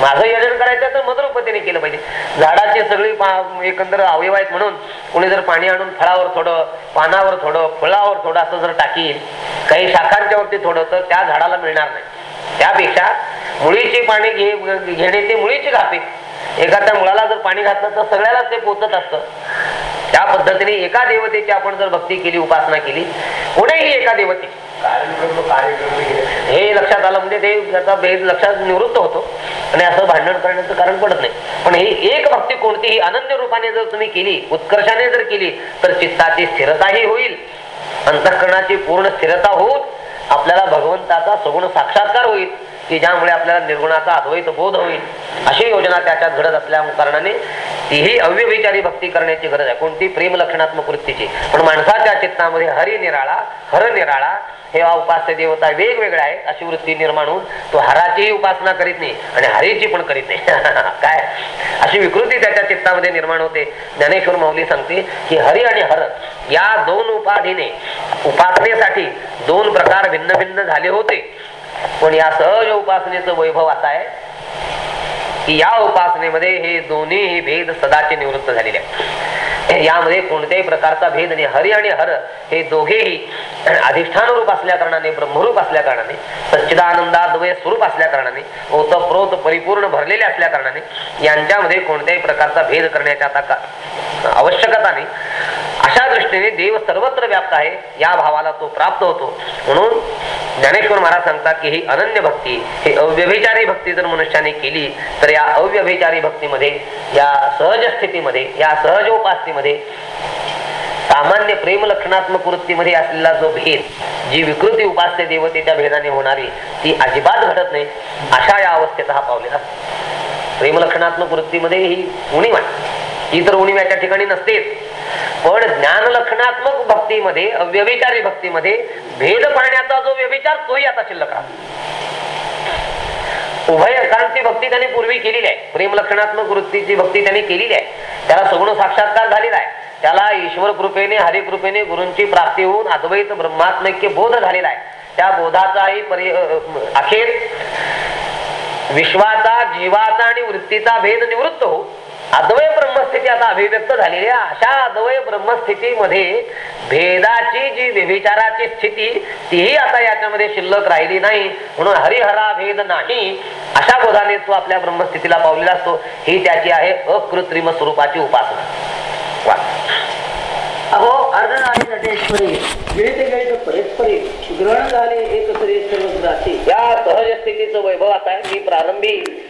माझं यजन करायचं तर मधुरपतीने केलं पाहिजे. झाडाची सगळी पा- एकंदर अवयव आहेत म्हणून कोणी जर पाणी आणून फळावर थोडं पानावर थोडं फळावर थोडं असं जर टाकील काही शाखांच्या वरती थोडं तर त्या झाडाला मिळणार नाही. त्यापेक्षा मुळीची पाणी घे घेणे ते मुळीची घापे. एखाद्या मुळाला जर पाणी घातलं तर सगळ्यालाच ते पोचत असतं. त्या पद्धतीने एका देवतेची आपण जर भक्ती केली उपासना केली कोणीही एका देवते. हे लक्षात आलं म्हणजे ते त्याचा भेद लक्षात निवृत्त होतो. आणि असं भांडण करण्याचं कारण पडत नाही. पण ही एक भक्ती कोणतीही अनन्य रूपाने जर तुम्ही केली उत्कर्षाने जर केली तर चित्ताची स्थिरताही होईल. अंतःकरणाची पूर्ण स्थिरता होऊन आपल्याला भगवंताचा सगुण साक्षात्कार होईल. की ज्यामुळे आपल्याला निर्गुणाचा अद्वैत बोध होईल. अशी योजना त्याच्यात घडत असल्या कारणाने तीही अव्यभिचारी भक्ती करण्याची गरज आहे. कोणती? प्रेम लक्षणात्मक वृत्तीची. पण माणसाच्या चित्तामध्ये हरि निराळा हर निराळा हे उपास्य देवता वेगवेगळ्या आहेत. अशी वृत्ती निर्माण होऊन तो हराचीही उपासना करीत नाही आणि हरीची पण करीत नाही. काय? अशी विकृती त्याच्या चित्तामध्ये निर्माण होते. ज्ञानेश्वर माऊली सांगते की हरी आणि हर या दोन उपाधीने उपासनेसाठी दोन प्रकार भिन्न भिन्न झाले होते. पण या सहज उपासनेचं वैभव असा आहे की या उपासनेमध्ये हे दोन्ही भेद सदाचे निवृत्त झालेले आहेत. यामध्ये कोणत्याही प्रकारचा भेद नाही. हरी आणि हर हे दोघेही अधिष्ठान रूप असल्या कारणाने ब्रह्मरूप असल्या कारणाने सच्चिदानंदाद्वय स्वरूप असल्या कारणाने ओतप्रोत परिपूर्ण भरलेले असल्या कारणाने यांच्यामध्ये कोणत्याही प्रकारचा भेद करण्याच्या आता आवश्यकता नाही. अशा दृष्टीने देव सर्वत्र व्याप्त आहे या भावाला तो प्राप्त होतो. म्हणून ज्ञानेश्वर महाराज सांगतात की ही अनन्य भक्ती ही अव्यभिचारी भक्ती जर मनुष्याने केली तर या अव्यभिचारी भक्तीमध्ये या सहज स्थितीमध्ये या सहज उपासनेमध्ये सामान्य प्रेम लक्षणात्मक वृत्तीमध्ये असलेला जो भेद जी विकृती उपास्य देवतेच्या भेदाने होणारी ती अजिबात घडत नाही अशा या अवस्थेत हा पावलेला. प्रेम लक्षणात्मक वृत्तीमध्ये ही उणीव आहे. ही तर उणीव याच्या ठिकाणी नसतेच. पण ज्ञान लक्षणात्मक भक्तीमध्ये अव्यभिचारी भक्तीमध्ये भेद पाहण्याचा जो व्यभिचार तोही आता शिल्लक राहतो. उभय कारण भक्ती त्यांनी पूर्वी केलेली आहे. प्रेम लक्षणात्मक वृत्तीची भक्ती त्यांनी केलेली आहे. त्याला सगुण साक्षात्कार झालेला आहे. त्याला ईश्वर कृपेने हरिकृपेने गुरूंची प्राप्ती होऊन अद्वैत ब्रह्मात्मक बोध झालेला आहे. त्या बोधाचाही परि अखेर विश्वाचा जीवाचा आणि वृत्तीचा भेद निवृत्त हो अद्वय ब्रह्मस्थिती आता अभिव्यक्त झालेली आहे. अशा अद्वय ब्रह्मस्थितीमध्ये भेदाची जी व्यभिचाराची स्थिती तीही आता याच्यामध्ये शिल्लक राहिली नाही. म्हणून हरिहरा भेद नाही. अशा बोधाने तो आपल्या ब्रह्मस्थितीला पावलेला असतो. ही त्याची आहे अकृत्रिम स्वरूपाची उपासना. अहो अर्धनारी नटेश्वरी मिळते गळित परस्परी ग्रहण झाले एक सर्व या सहज स्थितीचं वैभव आता आहे मी प्रारंभी